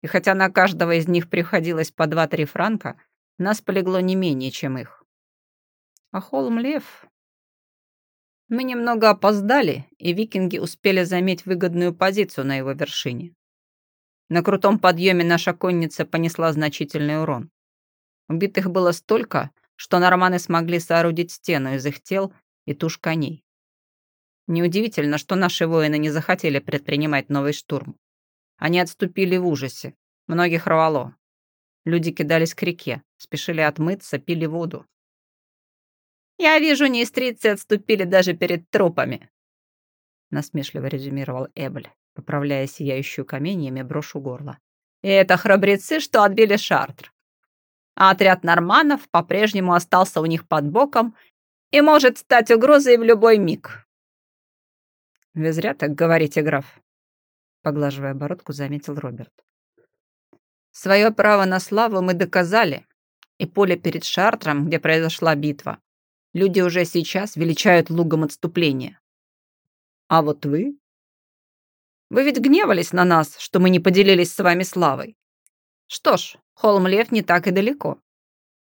И хотя на каждого из них приходилось по два-три франка, нас полегло не менее, чем их. А холм Лев... Мы немного опоздали, и викинги успели заметь выгодную позицию на его вершине. На крутом подъеме наша конница понесла значительный урон. Убитых было столько, что норманы смогли соорудить стену из их тел и туш коней. Неудивительно, что наши воины не захотели предпринимать новый штурм. Они отступили в ужасе. Многих рвало. Люди кидались к реке, спешили отмыться, пили воду. «Я вижу, неистрицы отступили даже перед трупами», насмешливо резюмировал Эбль, поправляя сияющую каменьями брошь у горла. «И это храбрецы, что отбили Шартр. А отряд норманов по-прежнему остался у них под боком и может стать угрозой в любой миг». «Вы зря так говорите, граф», поглаживая бородку, заметил Роберт. Свое право на славу мы доказали, и поле перед Шартром, где произошла битва, люди уже сейчас величают лугом отступления. А вот вы? Вы ведь гневались на нас, что мы не поделились с вами славой. Что ж, Холм-Лев не так и далеко.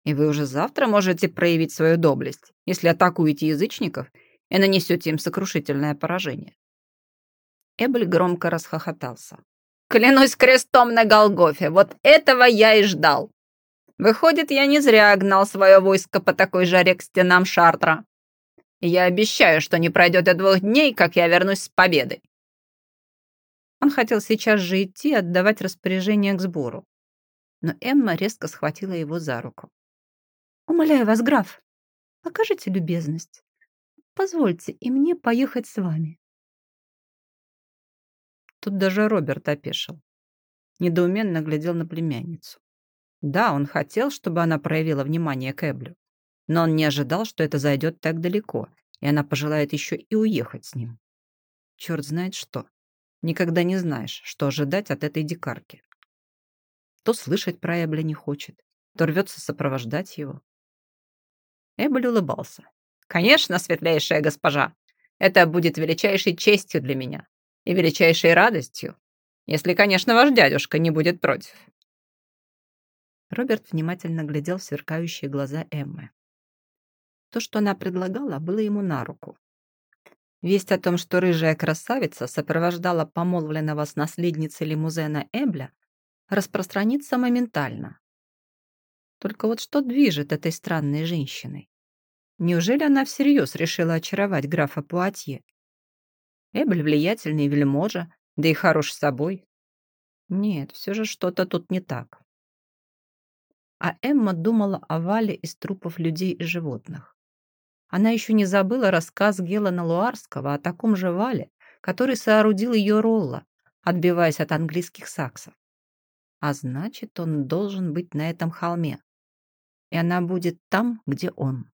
И вы уже завтра можете проявить свою доблесть, если атакуете язычников и нанесете им сокрушительное поражение. Эбель громко расхохотался. Клянусь крестом на Голгофе, вот этого я и ждал. Выходит, я не зря гнал свое войско по такой жаре к стенам Шартра. Я обещаю, что не пройдет и двух дней, как я вернусь с победой. Он хотел сейчас же идти отдавать распоряжение к сбору. Но Эмма резко схватила его за руку. «Умоляю вас, граф, окажите любезность. Позвольте и мне поехать с вами. Тут даже Роберт опешил. Недоуменно глядел на племянницу. Да, он хотел, чтобы она проявила внимание к Эблю, но он не ожидал, что это зайдет так далеко, и она пожелает еще и уехать с ним. Черт знает что. Никогда не знаешь, что ожидать от этой дикарки. То слышать про Эбля не хочет, то рвется сопровождать его. Эбль улыбался. «Конечно, светлейшая госпожа, это будет величайшей честью для меня и величайшей радостью, если, конечно, ваш дядюшка не будет против». Роберт внимательно глядел в сверкающие глаза Эммы. То, что она предлагала, было ему на руку. Весть о том, что рыжая красавица сопровождала помолвленного с наследницей лимузена Эбля, распространится моментально. Только вот что движет этой странной женщиной? Неужели она всерьез решила очаровать графа Пуатье? Эбель влиятельный вельможа, да и хорош собой. Нет, все же что-то тут не так. А Эмма думала о Вале из трупов людей и животных. Она еще не забыла рассказ Гелана Луарского о таком же Вале, который соорудил ее Ролла, отбиваясь от английских саксов. А значит, он должен быть на этом холме. И она будет там, где он.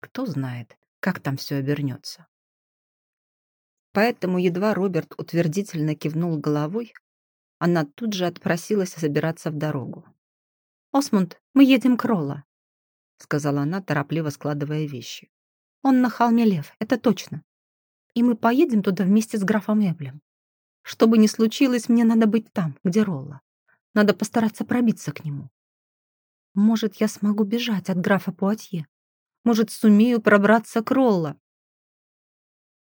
Кто знает, как там все обернется. Поэтому едва Роберт утвердительно кивнул головой, она тут же отпросилась собираться в дорогу. «Осмунд, мы едем к Ролла», — сказала она, торопливо складывая вещи. «Он на холме Лев, это точно. И мы поедем туда вместе с графом Эблем. Что бы ни случилось, мне надо быть там, где Ролла. Надо постараться пробиться к нему. Может, я смогу бежать от графа Пуатье? Может, сумею пробраться к Ролла?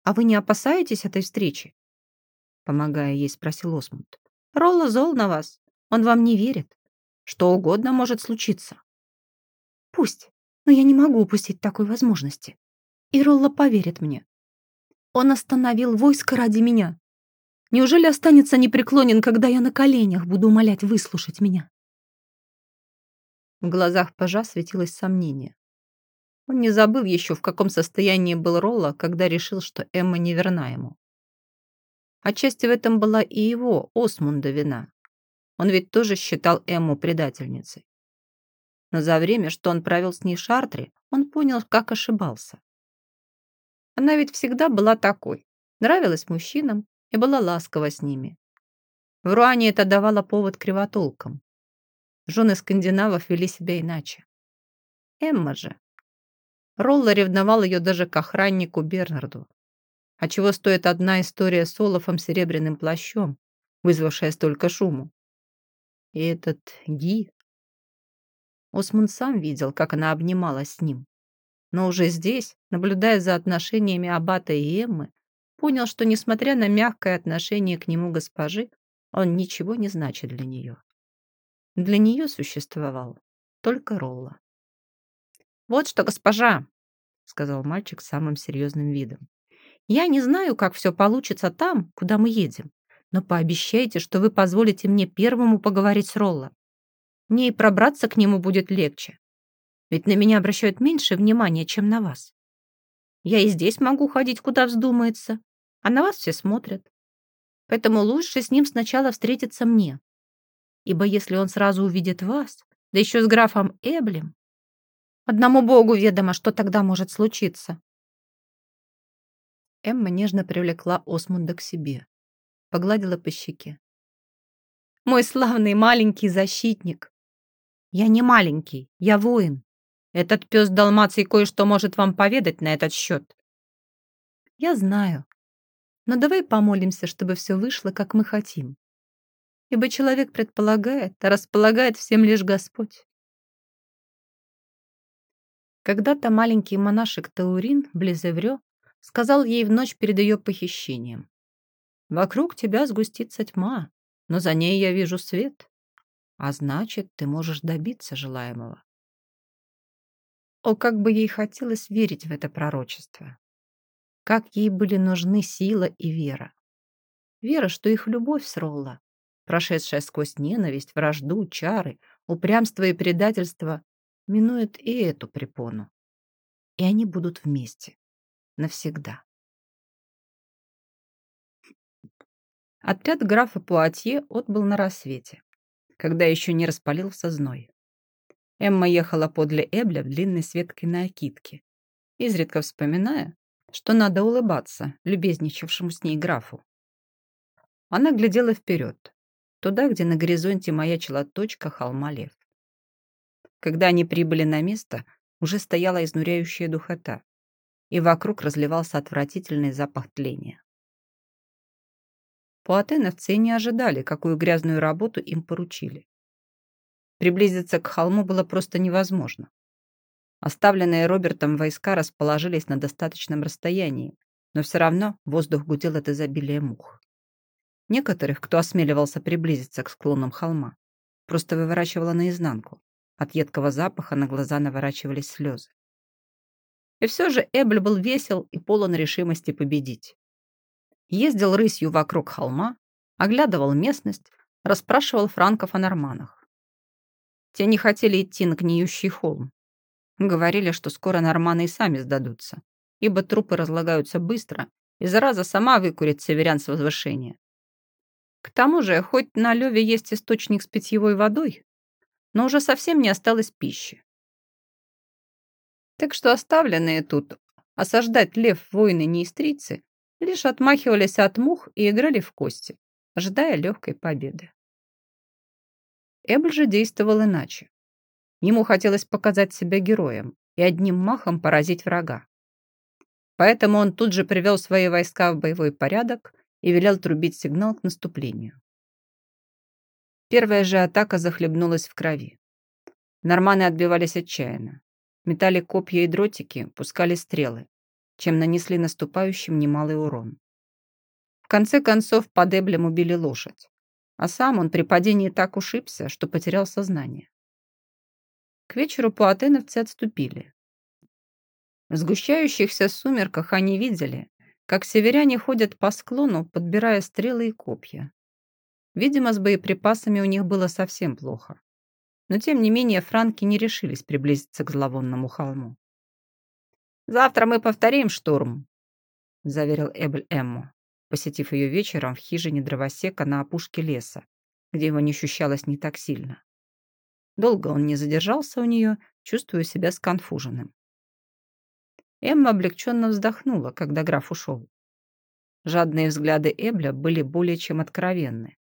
«А вы не опасаетесь этой встречи?» Помогая ей, спросил Осмунд. «Ролла зол на вас. Он вам не верит. Что угодно может случиться». «Пусть, но я не могу упустить такой возможности. И Ролла поверит мне. Он остановил войско ради меня. Неужели останется непреклонен, когда я на коленях буду умолять выслушать меня?» В глазах пажа светилось сомнение. Он не забыл еще, в каком состоянии был Ролла, когда решил, что Эмма не верна ему. Отчасти в этом была и его, Осмунда, вина. Он ведь тоже считал Эмму предательницей. Но за время, что он провел с ней Шартре, он понял, как ошибался. Она ведь всегда была такой, нравилась мужчинам и была ласкова с ними. В Руане это давало повод кривотолкам. Жены скандинавов вели себя иначе. Эмма же, Ролла ревновал ее даже к охраннику Бернарду. А чего стоит одна история с Олафом серебряным плащом, вызвавшая столько шуму? И этот Ги... Осман сам видел, как она обнималась с ним. Но уже здесь, наблюдая за отношениями Аббата и Эммы, понял, что, несмотря на мягкое отношение к нему госпожи, он ничего не значит для нее. Для нее существовал только Ролла. «Вот что, госпожа!» — сказал мальчик с самым серьезным видом. «Я не знаю, как все получится там, куда мы едем, но пообещайте, что вы позволите мне первому поговорить с Ролло. Мне и пробраться к нему будет легче. Ведь на меня обращают меньше внимания, чем на вас. Я и здесь могу ходить, куда вздумается, а на вас все смотрят. Поэтому лучше с ним сначала встретиться мне. Ибо если он сразу увидит вас, да еще с графом Эблем, одному богу ведомо, что тогда может случиться. Эмма нежно привлекла Осмунда к себе, погладила по щеке. «Мой славный маленький защитник! Я не маленький, я воин. Этот пес Далмаций кое-что может вам поведать на этот счет». «Я знаю. Но давай помолимся, чтобы все вышло, как мы хотим. Ибо человек предполагает, а располагает всем лишь Господь». Когда-то маленький монашек Таурин, близ Эврё, сказал ей в ночь перед ее похищением. «Вокруг тебя сгустится тьма, но за ней я вижу свет, а значит, ты можешь добиться желаемого». О, как бы ей хотелось верить в это пророчество! Как ей были нужны сила и вера! Вера, что их любовь с прошедшая сквозь ненависть, вражду, чары, упрямство и предательство, минует и эту препону. И они будут вместе навсегда. Отряд графа Пуатье отбыл на рассвете, когда еще не распалился зной. Эмма ехала подле Эбля в длинной светкой накидке, изредка вспоминая, что надо улыбаться любезничавшему с ней графу. Она глядела вперед, туда, где на горизонте маячила точка холма Лев. Когда они прибыли на место, уже стояла изнуряющая духота и вокруг разливался отвратительный запах тления. Пуатеновцы не ожидали, какую грязную работу им поручили. Приблизиться к холму было просто невозможно. Оставленные Робертом войска расположились на достаточном расстоянии, но все равно воздух гудел от изобилия мух. Некоторых, кто осмеливался приблизиться к склонам холма, просто выворачивало наизнанку. От едкого запаха на глаза наворачивались слезы. И все же Эбль был весел и полон решимости победить. Ездил рысью вокруг холма, оглядывал местность, расспрашивал франков о норманах. Те не хотели идти на гниющий холм. Говорили, что скоро норманы и сами сдадутся, ибо трупы разлагаются быстро, и зараза сама выкурит северян с возвышения. К тому же, хоть на Леве есть источник с питьевой водой, но уже совсем не осталось пищи. Так что оставленные тут осаждать лев воины-неистрицы лишь отмахивались от мух и играли в кости, ожидая легкой победы. Эбль же действовал иначе. Ему хотелось показать себя героем и одним махом поразить врага. Поэтому он тут же привел свои войска в боевой порядок и велел трубить сигнал к наступлению. Первая же атака захлебнулась в крови. Норманы отбивались отчаянно метали копья и дротики, пускали стрелы, чем нанесли наступающим немалый урон. В конце концов, под Эблем убили лошадь, а сам он при падении так ушибся, что потерял сознание. К вечеру пуатеновцы отступили. В сгущающихся сумерках они видели, как северяне ходят по склону, подбирая стрелы и копья. Видимо, с боеприпасами у них было совсем плохо но тем не менее франки не решились приблизиться к зловонному холму. «Завтра мы повторим штурм», — заверил Эбль Эмму, посетив ее вечером в хижине дровосека на опушке леса, где его не ощущалось не так сильно. Долго он не задержался у нее, чувствуя себя сконфуженным. Эмма облегченно вздохнула, когда граф ушел. Жадные взгляды Эбля были более чем откровенны,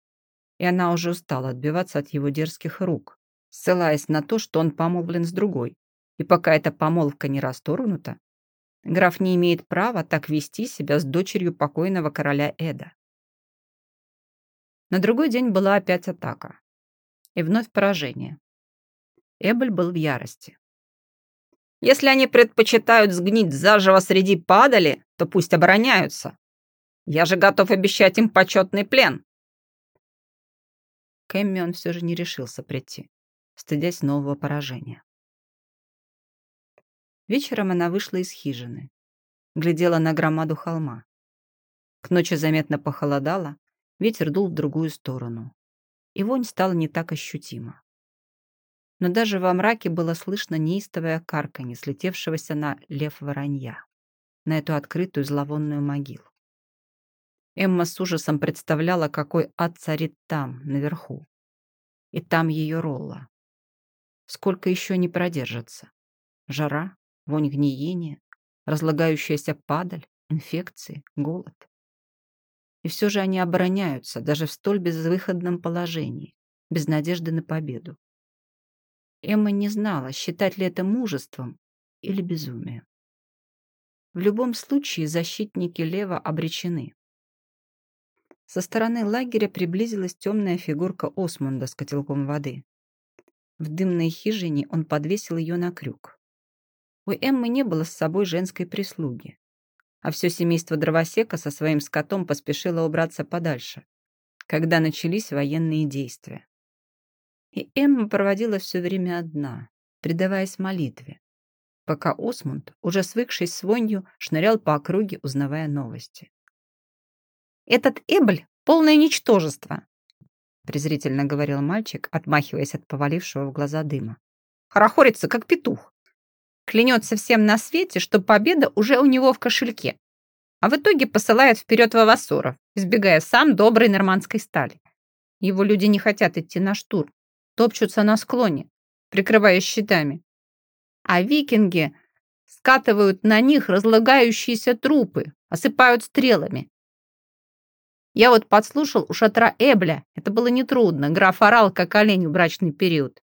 и она уже устала отбиваться от его дерзких рук, ссылаясь на то, что он помолвлен с другой. И пока эта помолвка не расторгнута, граф не имеет права так вести себя с дочерью покойного короля Эда. На другой день была опять атака. И вновь поражение. Эбель был в ярости. «Если они предпочитают сгнить заживо среди падали, то пусть обороняются. Я же готов обещать им почетный плен». К он все же не решился прийти стыдясь нового поражения. Вечером она вышла из хижины, глядела на громаду холма. К ночи заметно похолодало, ветер дул в другую сторону, и вонь стала не так ощутима. но даже во мраке было слышно неистовое карканье слетевшегося на лев воронья, на эту открытую зловонную могилу. Эмма с ужасом представляла, какой ад царит там, наверху. И там ее Ролла. Сколько еще не продержится? Жара, вонь гниения, разлагающаяся падаль, инфекции, голод. И все же они обороняются, даже в столь безвыходном положении, без надежды на победу. Эмма не знала, считать ли это мужеством или безумием. В любом случае защитники Лева обречены. Со стороны лагеря приблизилась темная фигурка Осмунда с котелком воды. В дымной хижине он подвесил ее на крюк. У Эммы не было с собой женской прислуги, а все семейство дровосека со своим скотом поспешило убраться подальше, когда начались военные действия. И Эмма проводила все время одна, предаваясь молитве, пока Осмунд, уже свыкшись с вонью, шнырял по округе, узнавая новости. «Этот Эбль — полное ничтожество», презрительно говорил мальчик, отмахиваясь от повалившего в глаза дыма. «Хорохорится, как петух. Клянется всем на свете, что победа уже у него в кошельке, а в итоге посылает вперед вавасоров, избегая сам доброй нормандской стали. Его люди не хотят идти на штурм, топчутся на склоне, прикрываясь щитами. А викинги скатывают на них разлагающиеся трупы, осыпают стрелами. Я вот подслушал у шатра Эбля, это было нетрудно, граф орал, как олень в брачный период.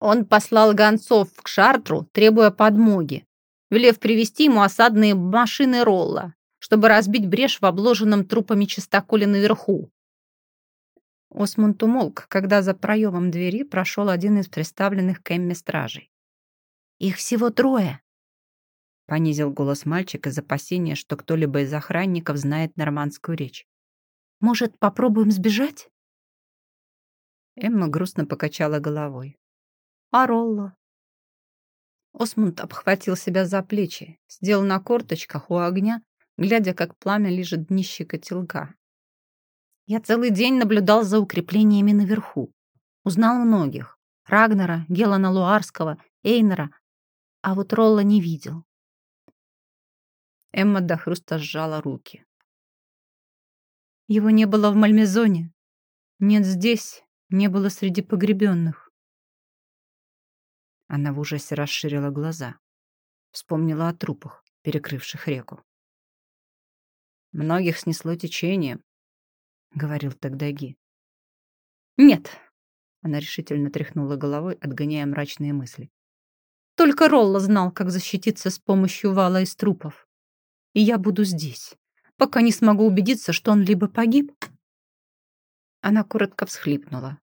Он послал гонцов к Шартру, требуя подмоги, велев привести ему осадные машины Ролла, чтобы разбить брешь в обложенном трупами чистоколе наверху. Осмунд умолк, когда за проемом двери прошел один из представленных к Эмме стражей. «Их всего трое!» Понизил голос мальчик из опасения, что кто-либо из охранников знает нормандскую речь. «Может, попробуем сбежать?» Эмма грустно покачала головой. «А Ролло?» Осмунд обхватил себя за плечи, сделал на корточках у огня, глядя, как пламя лежит днище котелка, я целый день наблюдал за укреплениями наверху. Узнал многих. Рагнера, Гелана Луарского, Эйнера. А вот Ролла не видел. Эмма до хруста сжала руки. Его не было в Мальмезоне. Нет здесь, не было среди погребенных. Она в ужасе расширила глаза. Вспомнила о трупах, перекрывших реку. Многих снесло течением, — говорил тогда Ги. «Нет», — она решительно тряхнула головой, отгоняя мрачные мысли. «Только Ролла знал, как защититься с помощью вала из трупов. И я буду здесь, пока не смогу убедиться, что он либо погиб...» Она коротко всхлипнула.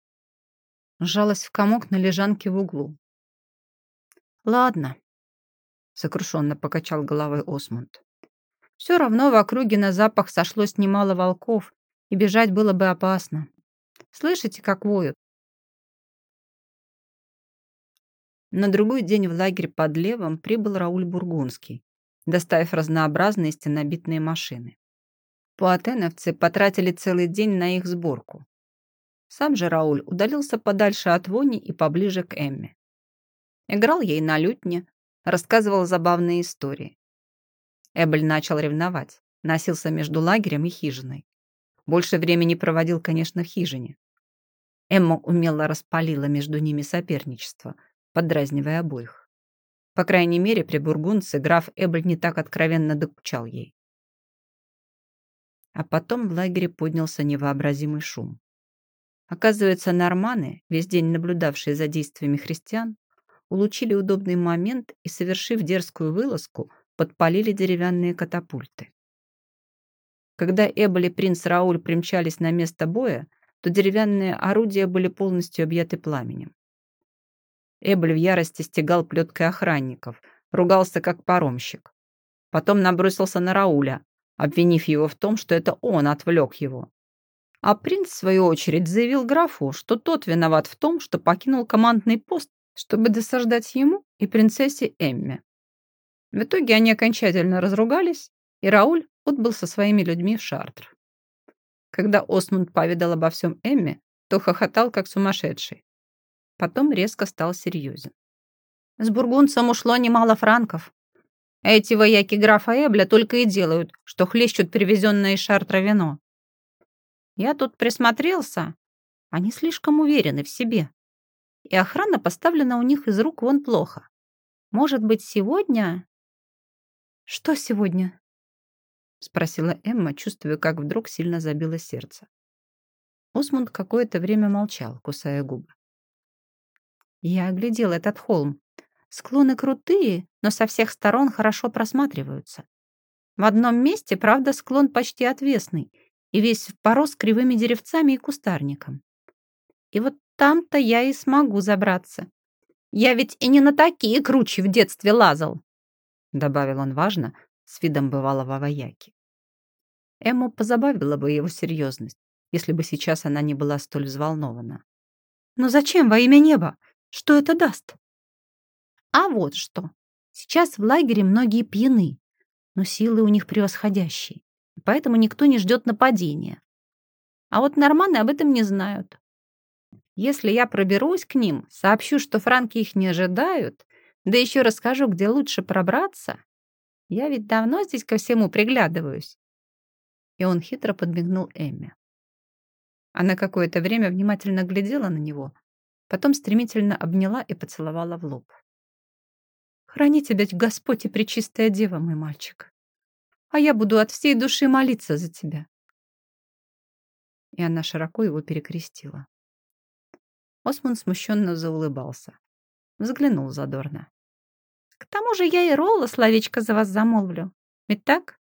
Сжалась в комок на лежанке в углу. «Ладно», — сокрушенно покачал головой Осмунд. «Все равно в округе на запах сошлось немало волков, и бежать было бы опасно. Слышите, как воют? На другой день в лагерь под Левом прибыл Рауль Бургундский, доставив разнообразные стенобитные машины. Пуатеновцы потратили целый день на их сборку. Сам же Рауль удалился подальше от вони и поближе к Эмме. Играл ей на лютне, рассказывал забавные истории. Эбель начал ревновать, носился между лагерем и хижиной. Больше времени проводил, конечно, в хижине. Эмма умело распалила между ними соперничество, подразнивая обоих. По крайней мере, при бургундце граф Эбль не так откровенно докучал ей. А потом в лагере поднялся невообразимый шум. Оказывается, норманы, весь день наблюдавшие за действиями христиан, улучили удобный момент и, совершив дерзкую вылазку, подпалили деревянные катапульты. Когда Эболи и принц Рауль примчались на место боя, то деревянные орудия были полностью объяты пламенем. Эболь в ярости стегал плеткой охранников, ругался как паромщик. Потом набросился на Рауля, обвинив его в том, что это он отвлек его. А принц, в свою очередь, заявил графу, что тот виноват в том, что покинул командный пост, чтобы досаждать ему и принцессе Эмме. В итоге они окончательно разругались, и Рауль отбыл со своими людьми в Шартр. Когда Осмунд поведал обо всем Эмме, то хохотал, как сумасшедший. Потом резко стал серьезен. С бургунцем ушло немало франков. Эти вояки графа Эбля только и делают, что хлещут привезенное из Шартра вино. Я тут присмотрелся. Они слишком уверены в себе. И охрана поставлена у них из рук вон плохо. Может быть, сегодня... Что сегодня? Спросила Эмма, чувствуя, как вдруг сильно забило сердце. Осмунд какое-то время молчал, кусая губы. Я оглядел этот холм. Склоны крутые, но со всех сторон хорошо просматриваются. В одном месте, правда, склон почти отвесный и весь порос кривыми деревцами и кустарником. И вот там-то я и смогу забраться. Я ведь и не на такие круче в детстве лазал, добавил он важно, с видом бывалого вояки. Эмму позабавила бы его серьезность, если бы сейчас она не была столь взволнована. «Но зачем во имя неба? Что это даст?» «А вот что. Сейчас в лагере многие пьяны, но силы у них превосходящие, поэтому никто не ждет нападения. А вот норманы об этом не знают. Если я проберусь к ним, сообщу, что франки их не ожидают, да еще расскажу, где лучше пробраться. Я ведь давно здесь ко всему приглядываюсь. И он хитро подмигнул Эмме. Она какое-то время внимательно глядела на него, потом стремительно обняла и поцеловала в лоб. «Храни тебя Господь и Пречистая Дева, мой мальчик, а я буду от всей души молиться за тебя». И она широко его перекрестила. Осман смущенно заулыбался. Взглянул задорно. «К тому же я и Ролла словечко за вас замолвлю. Ведь так?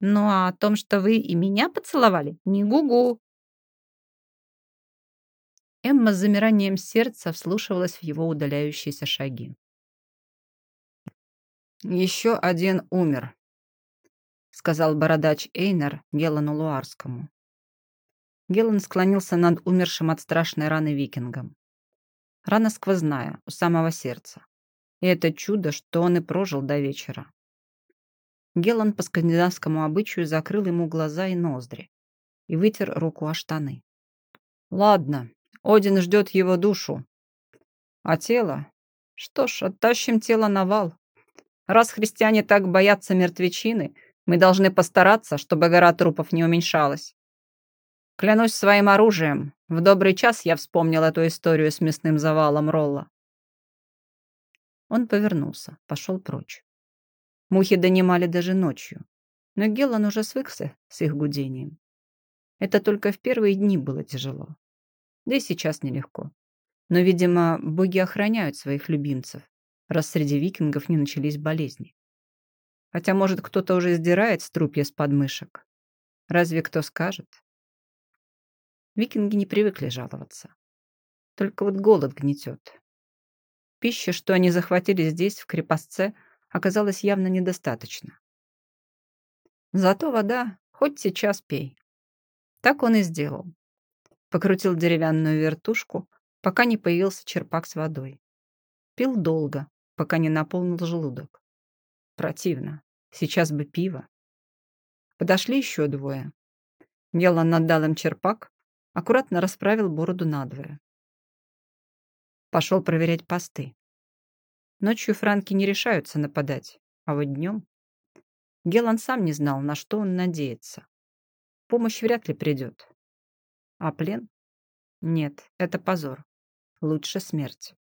Ну а о том, что вы и меня поцеловали, не гугу. Эмма с замиранием сердца вслушивалась в его удаляющиеся шаги. «Еще один умер», — сказал бородач Эйнер Гелану Луарскому. Гелан склонился над умершим от страшной раны викингом. Рана сквозная, у самого сердца. И это чудо, что он и прожил до вечера. Гелан по скандинавскому обычаю закрыл ему глаза и ноздри и вытер руку о штаны. «Ладно, один ждет его душу. А тело? Что ж, оттащим тело на вал. Раз христиане так боятся мертвечины, мы должны постараться, чтобы гора трупов не уменьшалась. Клянусь своим оружием, в добрый час я вспомнил эту историю с мясным завалом Ролла. Он повернулся, пошел прочь. Мухи донимали даже ночью, но Гелан уже свыкся с их гудением. Это только в первые дни было тяжело. Да и сейчас нелегко. Но, видимо, боги охраняют своих любимцев, раз среди викингов не начались болезни. Хотя, может, кто-то уже сдирает струпья с подмышек. Разве кто скажет? Викинги не привыкли жаловаться. Только вот голод гнетет. Пищи, что они захватили здесь, в крепостце, оказалось явно недостаточно. Зато вода хоть сейчас пей. Так он и сделал покрутил деревянную вертушку, пока не появился черпак с водой. Пил долго, пока не наполнил желудок. Противно. Сейчас бы пиво. Подошли еще двое. Гелан отдал им черпак, аккуратно расправил бороду надвое. Пошел проверять посты. Ночью франки не решаются нападать, а вот днем... Гелан сам не знал, на что он надеется. Помощь вряд ли придет. А плен? Нет, это позор. Лучше смерть.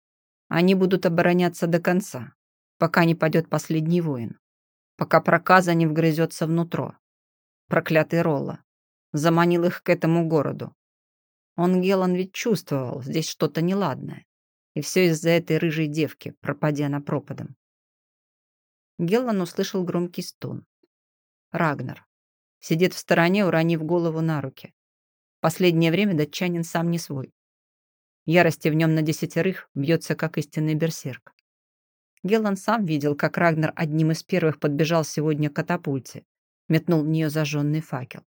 Они будут обороняться до конца, пока не пойдет последний воин. Пока проказа не вгрызется внутрь. Проклятый Ролла. Заманил их к этому городу. Он, Гелан, ведь чувствовал, здесь что-то неладное. И все из-за этой рыжей девки, пропадя на пропадом. Геллан услышал громкий стон. Рагнар. Сидит в стороне, уронив голову на руки. Последнее время датчанин сам не свой. Ярости в нем на десятерых бьется, как истинный берсерк. Гелан сам видел, как Рагнар одним из первых подбежал сегодня к катапульте, метнул в нее зажженный факел.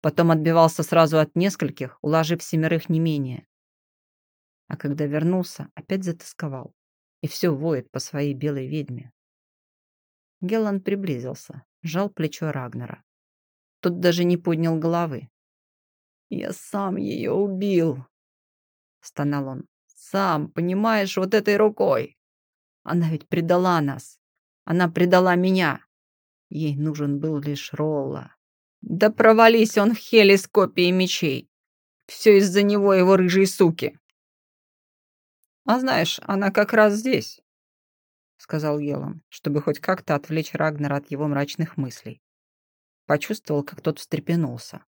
Потом отбивался сразу от нескольких, уложив семерых не менее. А когда вернулся, опять затасковал. И все воет по своей белой ведьме. Гелан приблизился, сжал плечо Рагнара. Тот даже не поднял головы, «Я сам ее убил!» — стонал он. Сам, понимаешь, вот этой рукой. Она ведь предала нас. Она предала меня. Ей нужен был лишь Ролла. Да провались он в хеле с копией мечей. Все из-за него его рыжей суки. А знаешь, она как раз здесь, сказал Елан, чтобы хоть как-то отвлечь Рагнера от его мрачных мыслей. Почувствовал, как тот встрепенулся.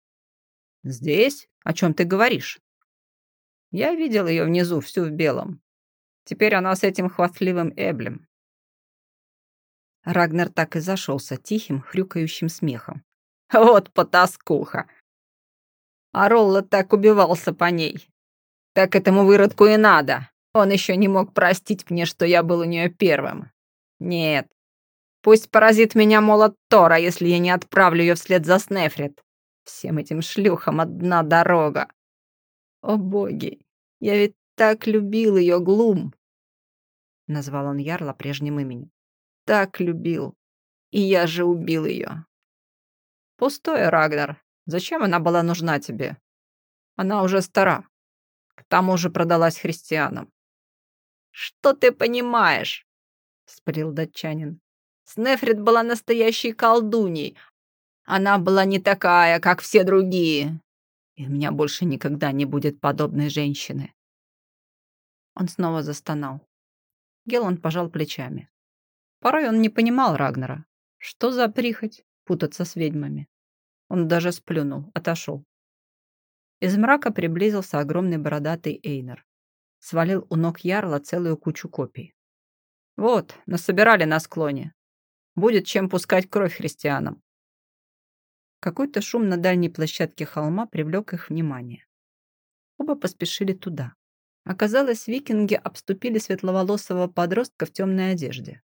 «Здесь? О чем ты говоришь?» «Я видел ее внизу, всю в белом. Теперь она с этим хвастливым Эблем». Рагнер так и зашелся тихим, хрюкающим смехом. «Вот потаскуха! А Ролла так убивался по ней. Так этому выродку и надо. Он еще не мог простить мне, что я был у нее первым. Нет. Пусть поразит меня молот Тора, если я не отправлю ее вслед за Снефрит. Всем этим шлюхам одна дорога. О боги, я ведь так любил ее, Глум. Назвал он Ярла прежним именем. Так любил. И я же убил ее. Пустое, Рагнар. Зачем она была нужна тебе? Она уже стара. К тому же продалась христианам. «Что ты понимаешь?» — спалил датчанин. «Снефрит была настоящей колдуней. Она была не такая, как все другие. И у меня больше никогда не будет подобной женщины». Он снова застонал. Гелан пожал плечами. Порой он не понимал Рагнера. Что за прихоть путаться с ведьмами? Он даже сплюнул, отошел. Из мрака приблизился огромный бородатый Эйнер свалил у ног Ярла целую кучу копий. «Вот, насобирали на склоне. Будет чем пускать кровь христианам». Какой-то шум на дальней площадке холма привлек их внимание. Оба поспешили туда. Оказалось, викинги обступили светловолосого подростка в темной одежде.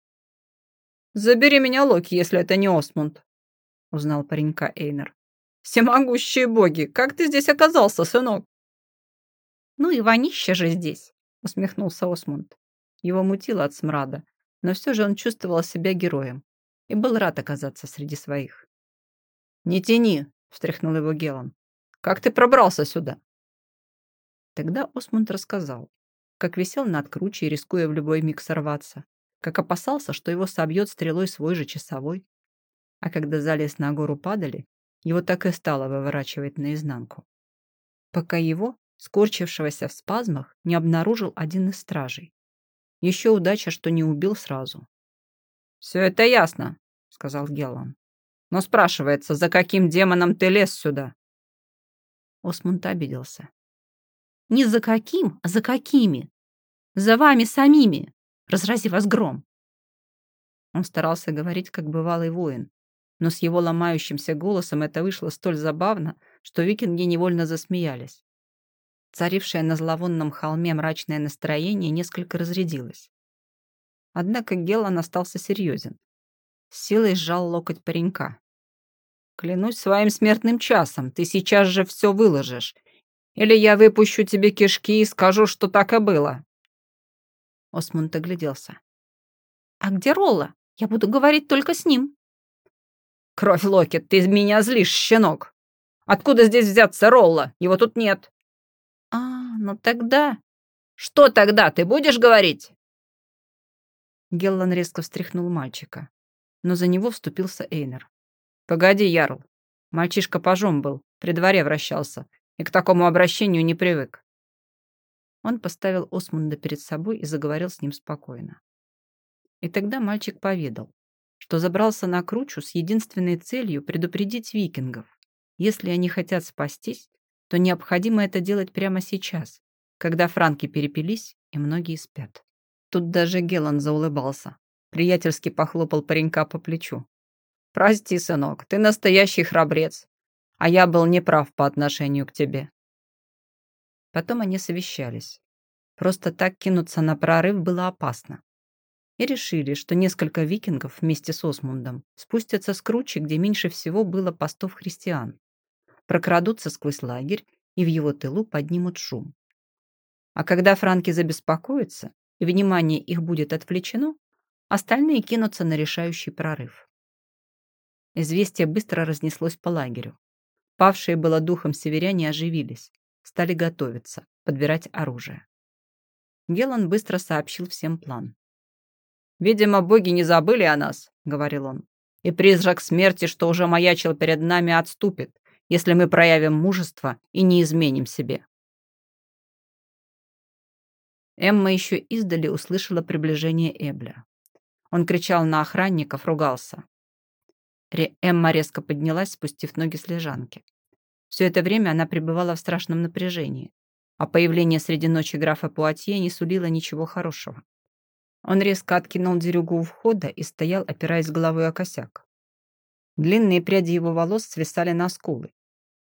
«Забери меня, Локи, если это не Осмунд», — узнал паренька Эйнер. «Всемогущие боги, как ты здесь оказался, сынок?» «Ну и вонище же здесь!» — усмехнулся Осмунд. Его мутило от смрада, но все же он чувствовал себя героем и был рад оказаться среди своих. «Не тяни!» — встряхнул его Гелан. «Как ты пробрался сюда?» Тогда Осмунд рассказал, как висел над кручей, рискуя в любой миг сорваться, как опасался, что его собьет стрелой свой же часовой, а когда залез на гору падали, его так и стало выворачивать наизнанку. Пока его, скорчившегося в спазмах, не обнаружил один из стражей. Еще удача, что не убил сразу. «Все это ясно», — сказал Геллан. «Но спрашивается, за каким демоном ты лез сюда?» Осмунд обиделся. «Не за каким, а за какими? За вами самими! Разрази вас гром!» Он старался говорить, как бывалый воин, но с его ломающимся голосом это вышло столь забавно, что викинги невольно засмеялись. Царившее на зловонном холме мрачное настроение несколько разрядилось. Однако Геллан остался серьезен. С силой сжал локоть паренька. «Клянусь своим смертным часом, ты сейчас же все выложишь. Или я выпущу тебе кишки и скажу, что так и было». Осмунд огляделся. «А где Ролла? Я буду говорить только с ним». «Кровь Локет, ты меня злишь, щенок! Откуда здесь взяться Ролла? Его тут нет!» «А, ну тогда...» «Что тогда? Ты будешь говорить?» Геллан резко встряхнул мальчика, но за него вступился Эйнер. «Погоди, Ярл. Мальчишка пожом был, при дворе вращался, и к такому обращению не привык». Он поставил Осмунда перед собой и заговорил с ним спокойно. И тогда мальчик поведал, что забрался на кручу с единственной целью предупредить викингов. Если они хотят спастись, то необходимо это делать прямо сейчас, когда франки перепились и многие спят. Тут даже Гелан заулыбался. Приятельски похлопал паренька по плечу. «Прости, сынок, ты настоящий храбрец, а я был неправ по отношению к тебе». Потом они совещались. Просто так кинуться на прорыв было опасно. И решили, что несколько викингов вместе с Осмундом спустятся с кручи, где меньше всего было постов христиан, прокрадутся сквозь лагерь и в его тылу поднимут шум. А когда франки забеспокоятся, и внимание их будет отвлечено, остальные кинутся на решающий прорыв. Известие быстро разнеслось по лагерю. Павшие было духом северяне оживились, стали готовиться, подбирать оружие. Гелан быстро сообщил всем план. «Видимо, боги не забыли о нас», — говорил он. «И призрак смерти, что уже маячил перед нами, отступит, если мы проявим мужество и не изменим себе». Эмма еще издали услышала приближение Эбля. Он кричал на охранников, ругался. Эмма резко поднялась, спустив ноги с лежанки. Все это время она пребывала в страшном напряжении, а появление среди ночи графа Пуатье не сулило ничего хорошего. Он резко откинул дерюгу у входа и стоял, опираясь головой о косяк. Длинные пряди его волос свисали на скулы.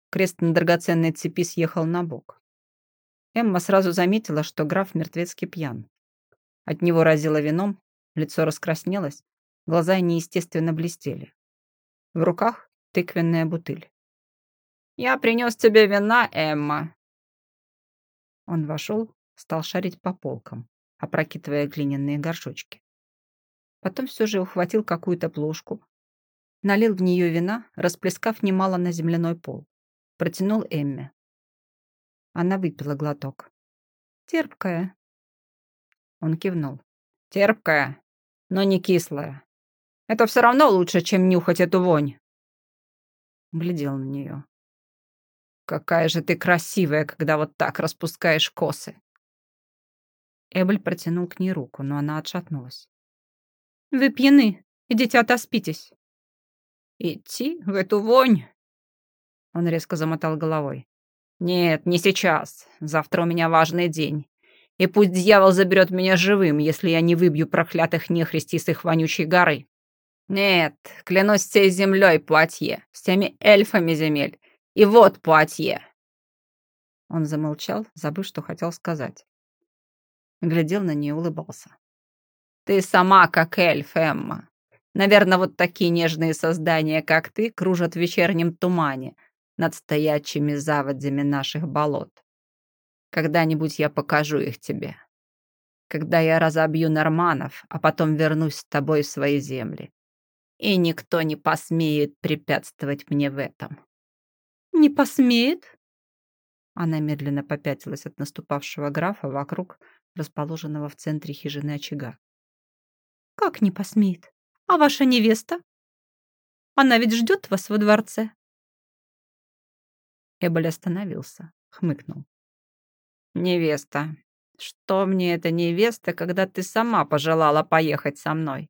Крест на драгоценной цепи съехал на бок. Эмма сразу заметила, что граф мертвецки пьян. От него разило вином, лицо раскраснелось, глаза неестественно блестели. В руках тыквенная бутыль. «Я принес тебе вина, Эмма!» Он вошел, стал шарить по полкам, опрокидывая глиняные горшочки. Потом все же ухватил какую-то плошку, налил в нее вина, расплескав немало на земляной пол. Протянул Эмме. Она выпила глоток. «Терпкая». Он кивнул. «Терпкая, но не кислая. Это все равно лучше, чем нюхать эту вонь. Глядел на нее. Какая же ты красивая, когда вот так распускаешь косы. Эбель протянул к ней руку, но она отшатнулась. Вы пьяны. Идите отоспитесь. Идти в эту вонь? Он резко замотал головой. Нет, не сейчас. Завтра у меня важный день. И пусть дьявол заберет меня живым, если я не выбью проклятых нехристей с их вонючей горы. Нет, клянусь всей землей, Пуатье, всеми эльфами земель. И вот Пуатье. Он замолчал, забыв, что хотел сказать. Глядел на нее улыбался. Ты сама как эльф, Эмма. Наверное, вот такие нежные создания, как ты, кружат в вечернем тумане над стоячими заводями наших болот. Когда-нибудь я покажу их тебе. Когда я разобью норманов, а потом вернусь с тобой в свои земли и никто не посмеет препятствовать мне в этом». «Не посмеет?» Она медленно попятилась от наступавшего графа вокруг расположенного в центре хижины очага. «Как не посмеет? А ваша невеста? Она ведь ждет вас во дворце». Эболь остановился, хмыкнул. «Невеста. Что мне эта невеста, когда ты сама пожелала поехать со мной?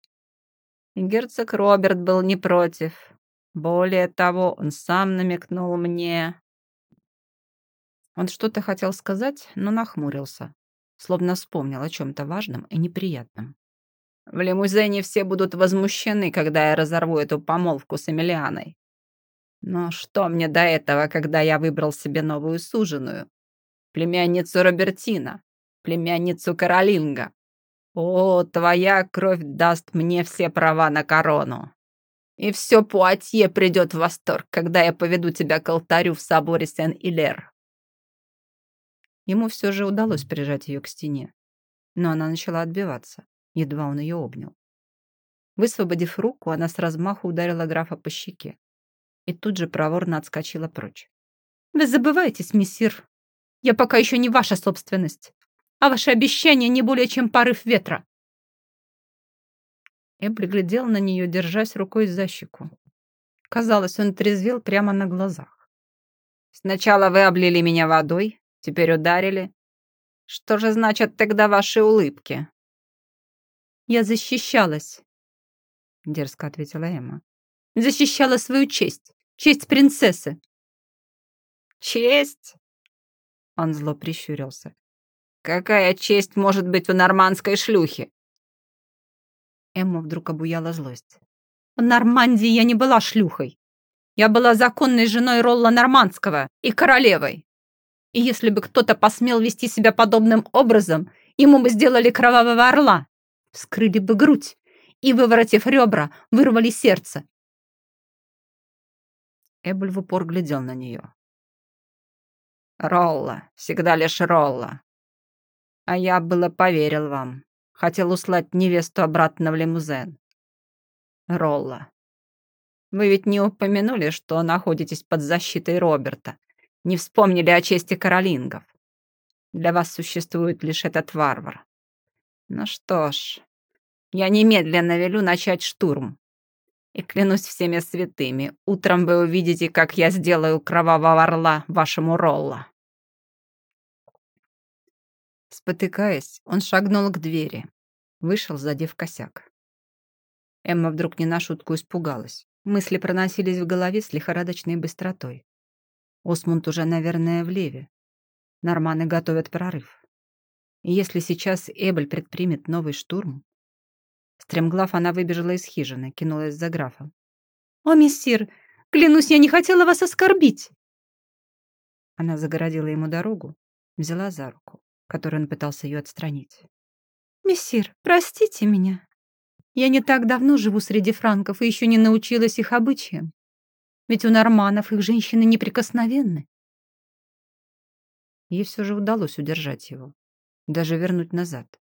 герцог Роберт был не против. Более того, он сам намекнул мне... Он что-то хотел сказать, но нахмурился, словно вспомнил о чем-то важном и неприятном. В лимузине все будут возмущены, когда я разорву эту помолвку с Эмилианой. Но что мне до этого, когда я выбрал себе новую суженую? Племянницу Робертина, племянницу Каролинга, о, твоя кровь даст мне все права на корону. И все Пуатье придет в восторг, когда я поведу тебя к алтарю в соборе Сен-Илер. Ему все же удалось прижать ее к стене, но она начала отбиваться, едва он ее обнял. Высвободив руку, она с размаху ударила графа по щеке и тут же проворно отскочила прочь. «Вы забываетесь, мессир. Я пока еще не ваша собственность а ваше обещание не более чем порыв ветра. Эбли глядел на нее, держась рукой за щеку. Казалось, он трезвел прямо на глазах. «Сначала вы облили меня водой, теперь ударили. Что же значат тогда ваши улыбки?» «Я защищалась», — дерзко ответила Эмма. «Защищала свою честь, честь принцессы». «Честь?» Он зло прищурился. Какая честь может быть у нормандской шлюхи? Эмму вдруг обуяла злость. В Нормандии я не была шлюхой. Я была законной женой Ролла Нормандского и королевой. И если бы кто-то посмел вести себя подобным образом, ему бы сделали кровавого орла, вскрыли бы грудь и, выворотив ребра, вырвали сердце. Эбель в упор глядел на нее. «Ролла, всегда лишь Ролла. А я было поверил вам. Хотел услать невесту обратно в лимузен. Ролла. Вы ведь не упомянули, что находитесь под защитой Роберта. Не вспомнили о чести каролингов. Для вас существует лишь этот варвар. Ну что ж, я немедленно велю начать штурм. И клянусь всеми святыми, утром вы увидите, как я сделаю кровавого орла вашему Ролла. Спотыкаясь, он шагнул к двери, вышел, задев косяк. Эмма вдруг не на шутку испугалась. Мысли проносились в голове с лихорадочной быстротой. Осмунд уже, наверное, в леве. Норманы готовят прорыв. И если сейчас Эбель предпримет новый штурм... Стремглав она выбежала из хижины, кинулась за графом. «О, мессир, клянусь, я не хотела вас оскорбить!» Она загородила ему дорогу, взяла за руку, которой он пытался ее отстранить. «Мессир, простите меня. Я не так давно живу среди франков и еще не научилась их обычаям. Ведь у норманов их женщины неприкосновенны. Ей все же удалось удержать его, даже вернуть назад.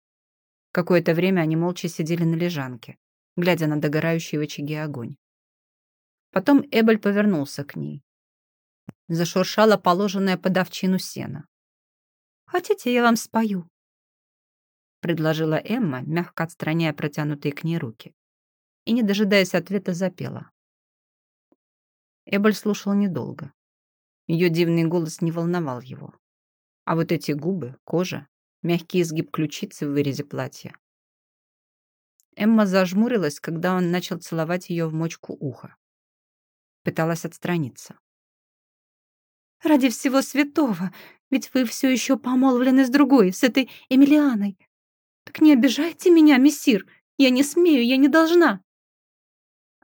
Какое-то время они молча сидели на лежанке, глядя на догорающий в очаге огонь. Потом Эбель повернулся к ней. Зашуршала положенная под овчину сена. «Хотите, я вам спою?» предложила Эмма, мягко отстраняя протянутые к ней руки. И, не дожидаясь ответа, запела. Эбель слушал недолго. Ее дивный голос не волновал его. А вот эти губы, кожа, мягкий изгиб ключицы в вырезе платья. Эмма зажмурилась, когда он начал целовать ее в мочку уха. Пыталась отстраниться. «Ради всего святого! Ведь вы все еще помолвлены с другой, с этой Эмилианой. Так не обижайте меня, мессир. Я не смею, я не должна.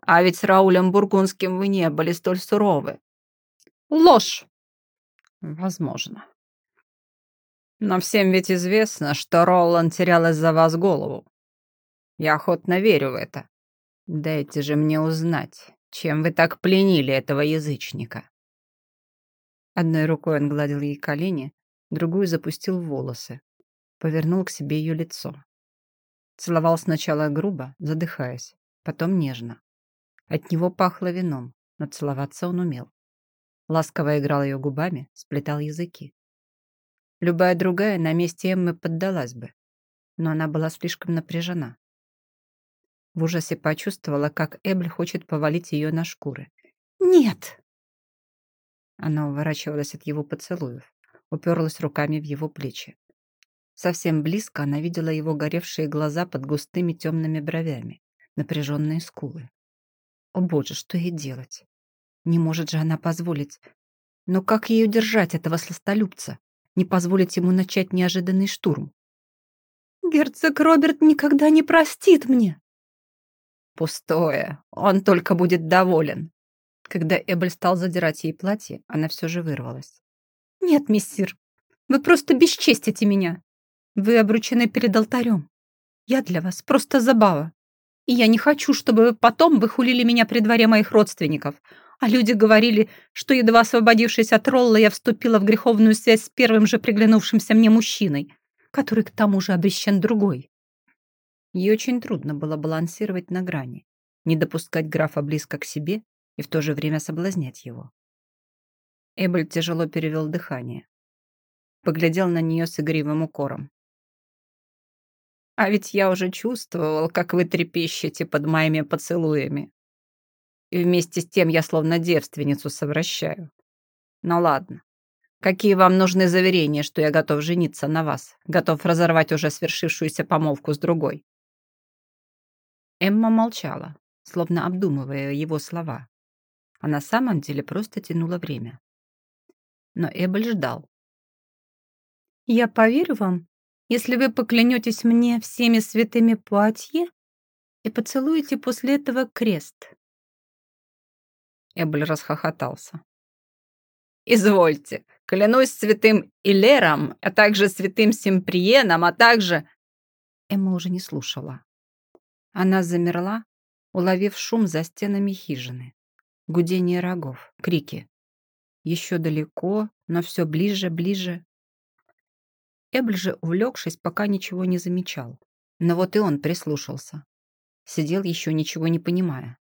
А ведь с Раулем Бургундским вы не были столь суровы. Ложь. Возможно. Но всем ведь известно, что Роланд терял из-за вас голову. Я охотно верю в это. Дайте же мне узнать, чем вы так пленили этого язычника. Одной рукой он гладил ей колени, другую запустил в волосы, повернул к себе ее лицо. Целовал сначала грубо, задыхаясь, потом нежно. От него пахло вином, но целоваться он умел. Ласково играл ее губами, сплетал языки. Любая другая на месте Эммы поддалась бы, но она была слишком напряжена. В ужасе почувствовала, как Эбль хочет повалить ее на шкуры. «Нет!» Она уворачивалась от его поцелуев, уперлась руками в его плечи. Совсем близко она видела его горевшие глаза под густыми темными бровями, напряженные скулы. О боже, что ей делать? Не может же она позволить. Но как ей удержать этого сластолюбца? Не позволить ему начать неожиданный штурм? Герцог Роберт никогда не простит мне. Пустое. Он только будет доволен. Когда Эбель стал задирать ей платье, она все же вырвалась. «Нет, миссир, вы просто бесчестите меня. Вы обручены перед алтарем. Я для вас просто забава. И я не хочу, чтобы потом выхулили меня при дворе моих родственников. А люди говорили, что, едва освободившись от Ролла, я вступила в греховную связь с первым же приглянувшимся мне мужчиной, который к тому же обещан другой. Ей очень трудно было балансировать на грани, не допускать графа близко к себе и в то же время соблазнять его. Эбель тяжело перевел дыхание. Поглядел на нее с игривым укором. А ведь я уже чувствовал, как вы трепещете под моими поцелуями. И вместе с тем я словно девственницу совращаю. Ну ладно. Какие вам нужны заверения, что я готов жениться на вас, готов разорвать уже свершившуюся помолвку с другой?» Эмма молчала, словно обдумывая его слова. А на самом деле просто тянула время. Но Эбель ждал. «Я поверю вам, если вы поклянетесь мне всеми святыми платье и поцелуете после этого крест». Эбель расхохотался. «Извольте, клянусь святым Илером, а также святым Симприеном, а также...» Эмма уже не слушала. Она замерла, уловив шум за стенами хижины. Гудение рогов, крики. Еще далеко, но все ближе, ближе. Эбль же, увлекшись, пока ничего не замечал. Но вот и он прислушался. Сидел еще ничего не понимая.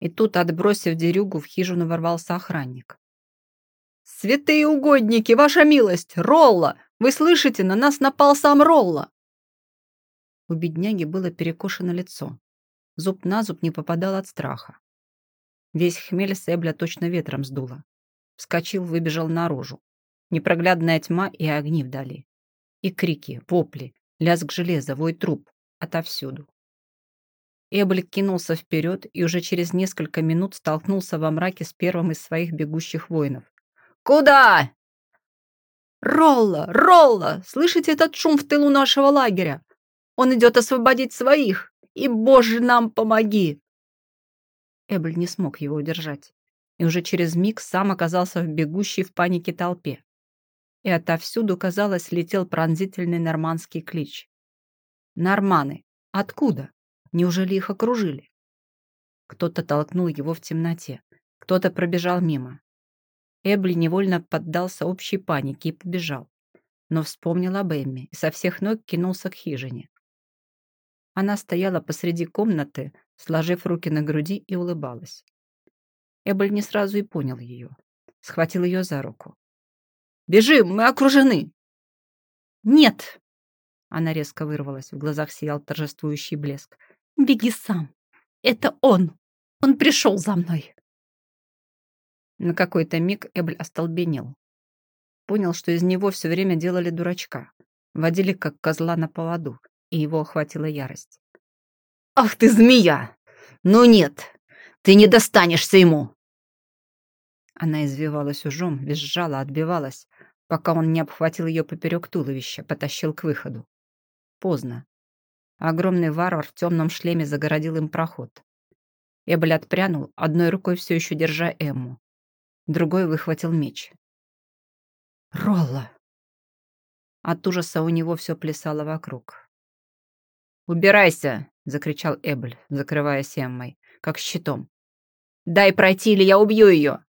И тут, отбросив дерюгу, в хижину ворвался охранник. Святые угодники, ваша милость! Ролла! Вы слышите, на нас напал сам Ролла!» У бедняги было перекошено лицо. Зуб на зуб не попадал от страха. Весь хмель Себля точно ветром сдуло. Вскочил, выбежал наружу. Непроглядная тьма и огни вдали. И крики, вопли, лязг железа, вой труп. Отовсюду. Эбль кинулся вперед и уже через несколько минут столкнулся во мраке с первым из своих бегущих воинов. «Куда?» «Ролла! Ролла! Слышите этот шум в тылу нашего лагеря? Он идет освободить своих! И, Боже, нам помоги!» Эбль не смог его удержать, и уже через миг сам оказался в бегущей в панике толпе. И отовсюду, казалось, летел пронзительный нормандский клич. «Норманы! Откуда? Неужели их окружили?» Кто-то толкнул его в темноте, кто-то пробежал мимо. Эбли невольно поддался общей панике и побежал, но вспомнил об Эмме и со всех ног кинулся к хижине. Она стояла посреди комнаты, сложив руки на груди и улыбалась. Эбель не сразу и понял ее. Схватил ее за руку. «Бежим, мы окружены!» «Нет!» Она резко вырвалась, в глазах сиял торжествующий блеск. «Беги сам! Это он! Он пришел за мной!» На какой-то миг Эбль остолбенел. Понял, что из него все время делали дурачка. Водили как козла на поводу и его охватила ярость. «Ах ты, змея! Ну нет, ты не достанешься ему!» Она извивалась ужом, визжала, отбивалась, пока он не обхватил ее поперек туловища, потащил к выходу. Поздно. Огромный варвар в темном шлеме загородил им проход. Эбель отпрянул, одной рукой все еще держа Эмму. Другой выхватил меч. «Ролла!» От ужаса у него все плясало вокруг. «Убирайся!» — закричал Эбль, закрываясь Эммой, как щитом. «Дай пройти, или я убью ее!»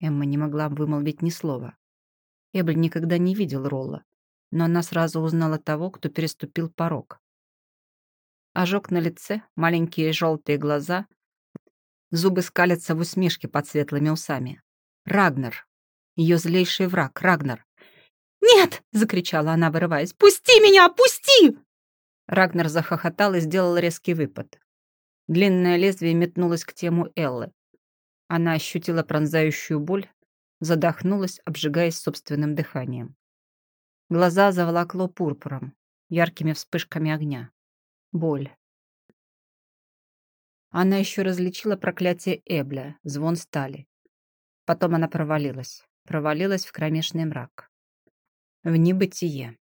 Эмма не могла вымолвить ни слова. Эбль никогда не видел Ролла, но она сразу узнала того, кто переступил порог. Ожог на лице, маленькие желтые глаза, зубы скалятся в усмешке под светлыми усами. Рагнар. Ее злейший враг, Рагнар. «Нет!» — закричала она, вырываясь. «Пусти меня! Пусти!» Рагнар захохотал и сделал резкий выпад. Длинное лезвие метнулось к тему Эллы. Она ощутила пронзающую боль, задохнулась, обжигаясь собственным дыханием. Глаза заволокло пурпуром, яркими вспышками огня. Боль. Она еще различила проклятие Эбля, звон стали. Потом она провалилась, провалилась в кромешный мрак. В небытие.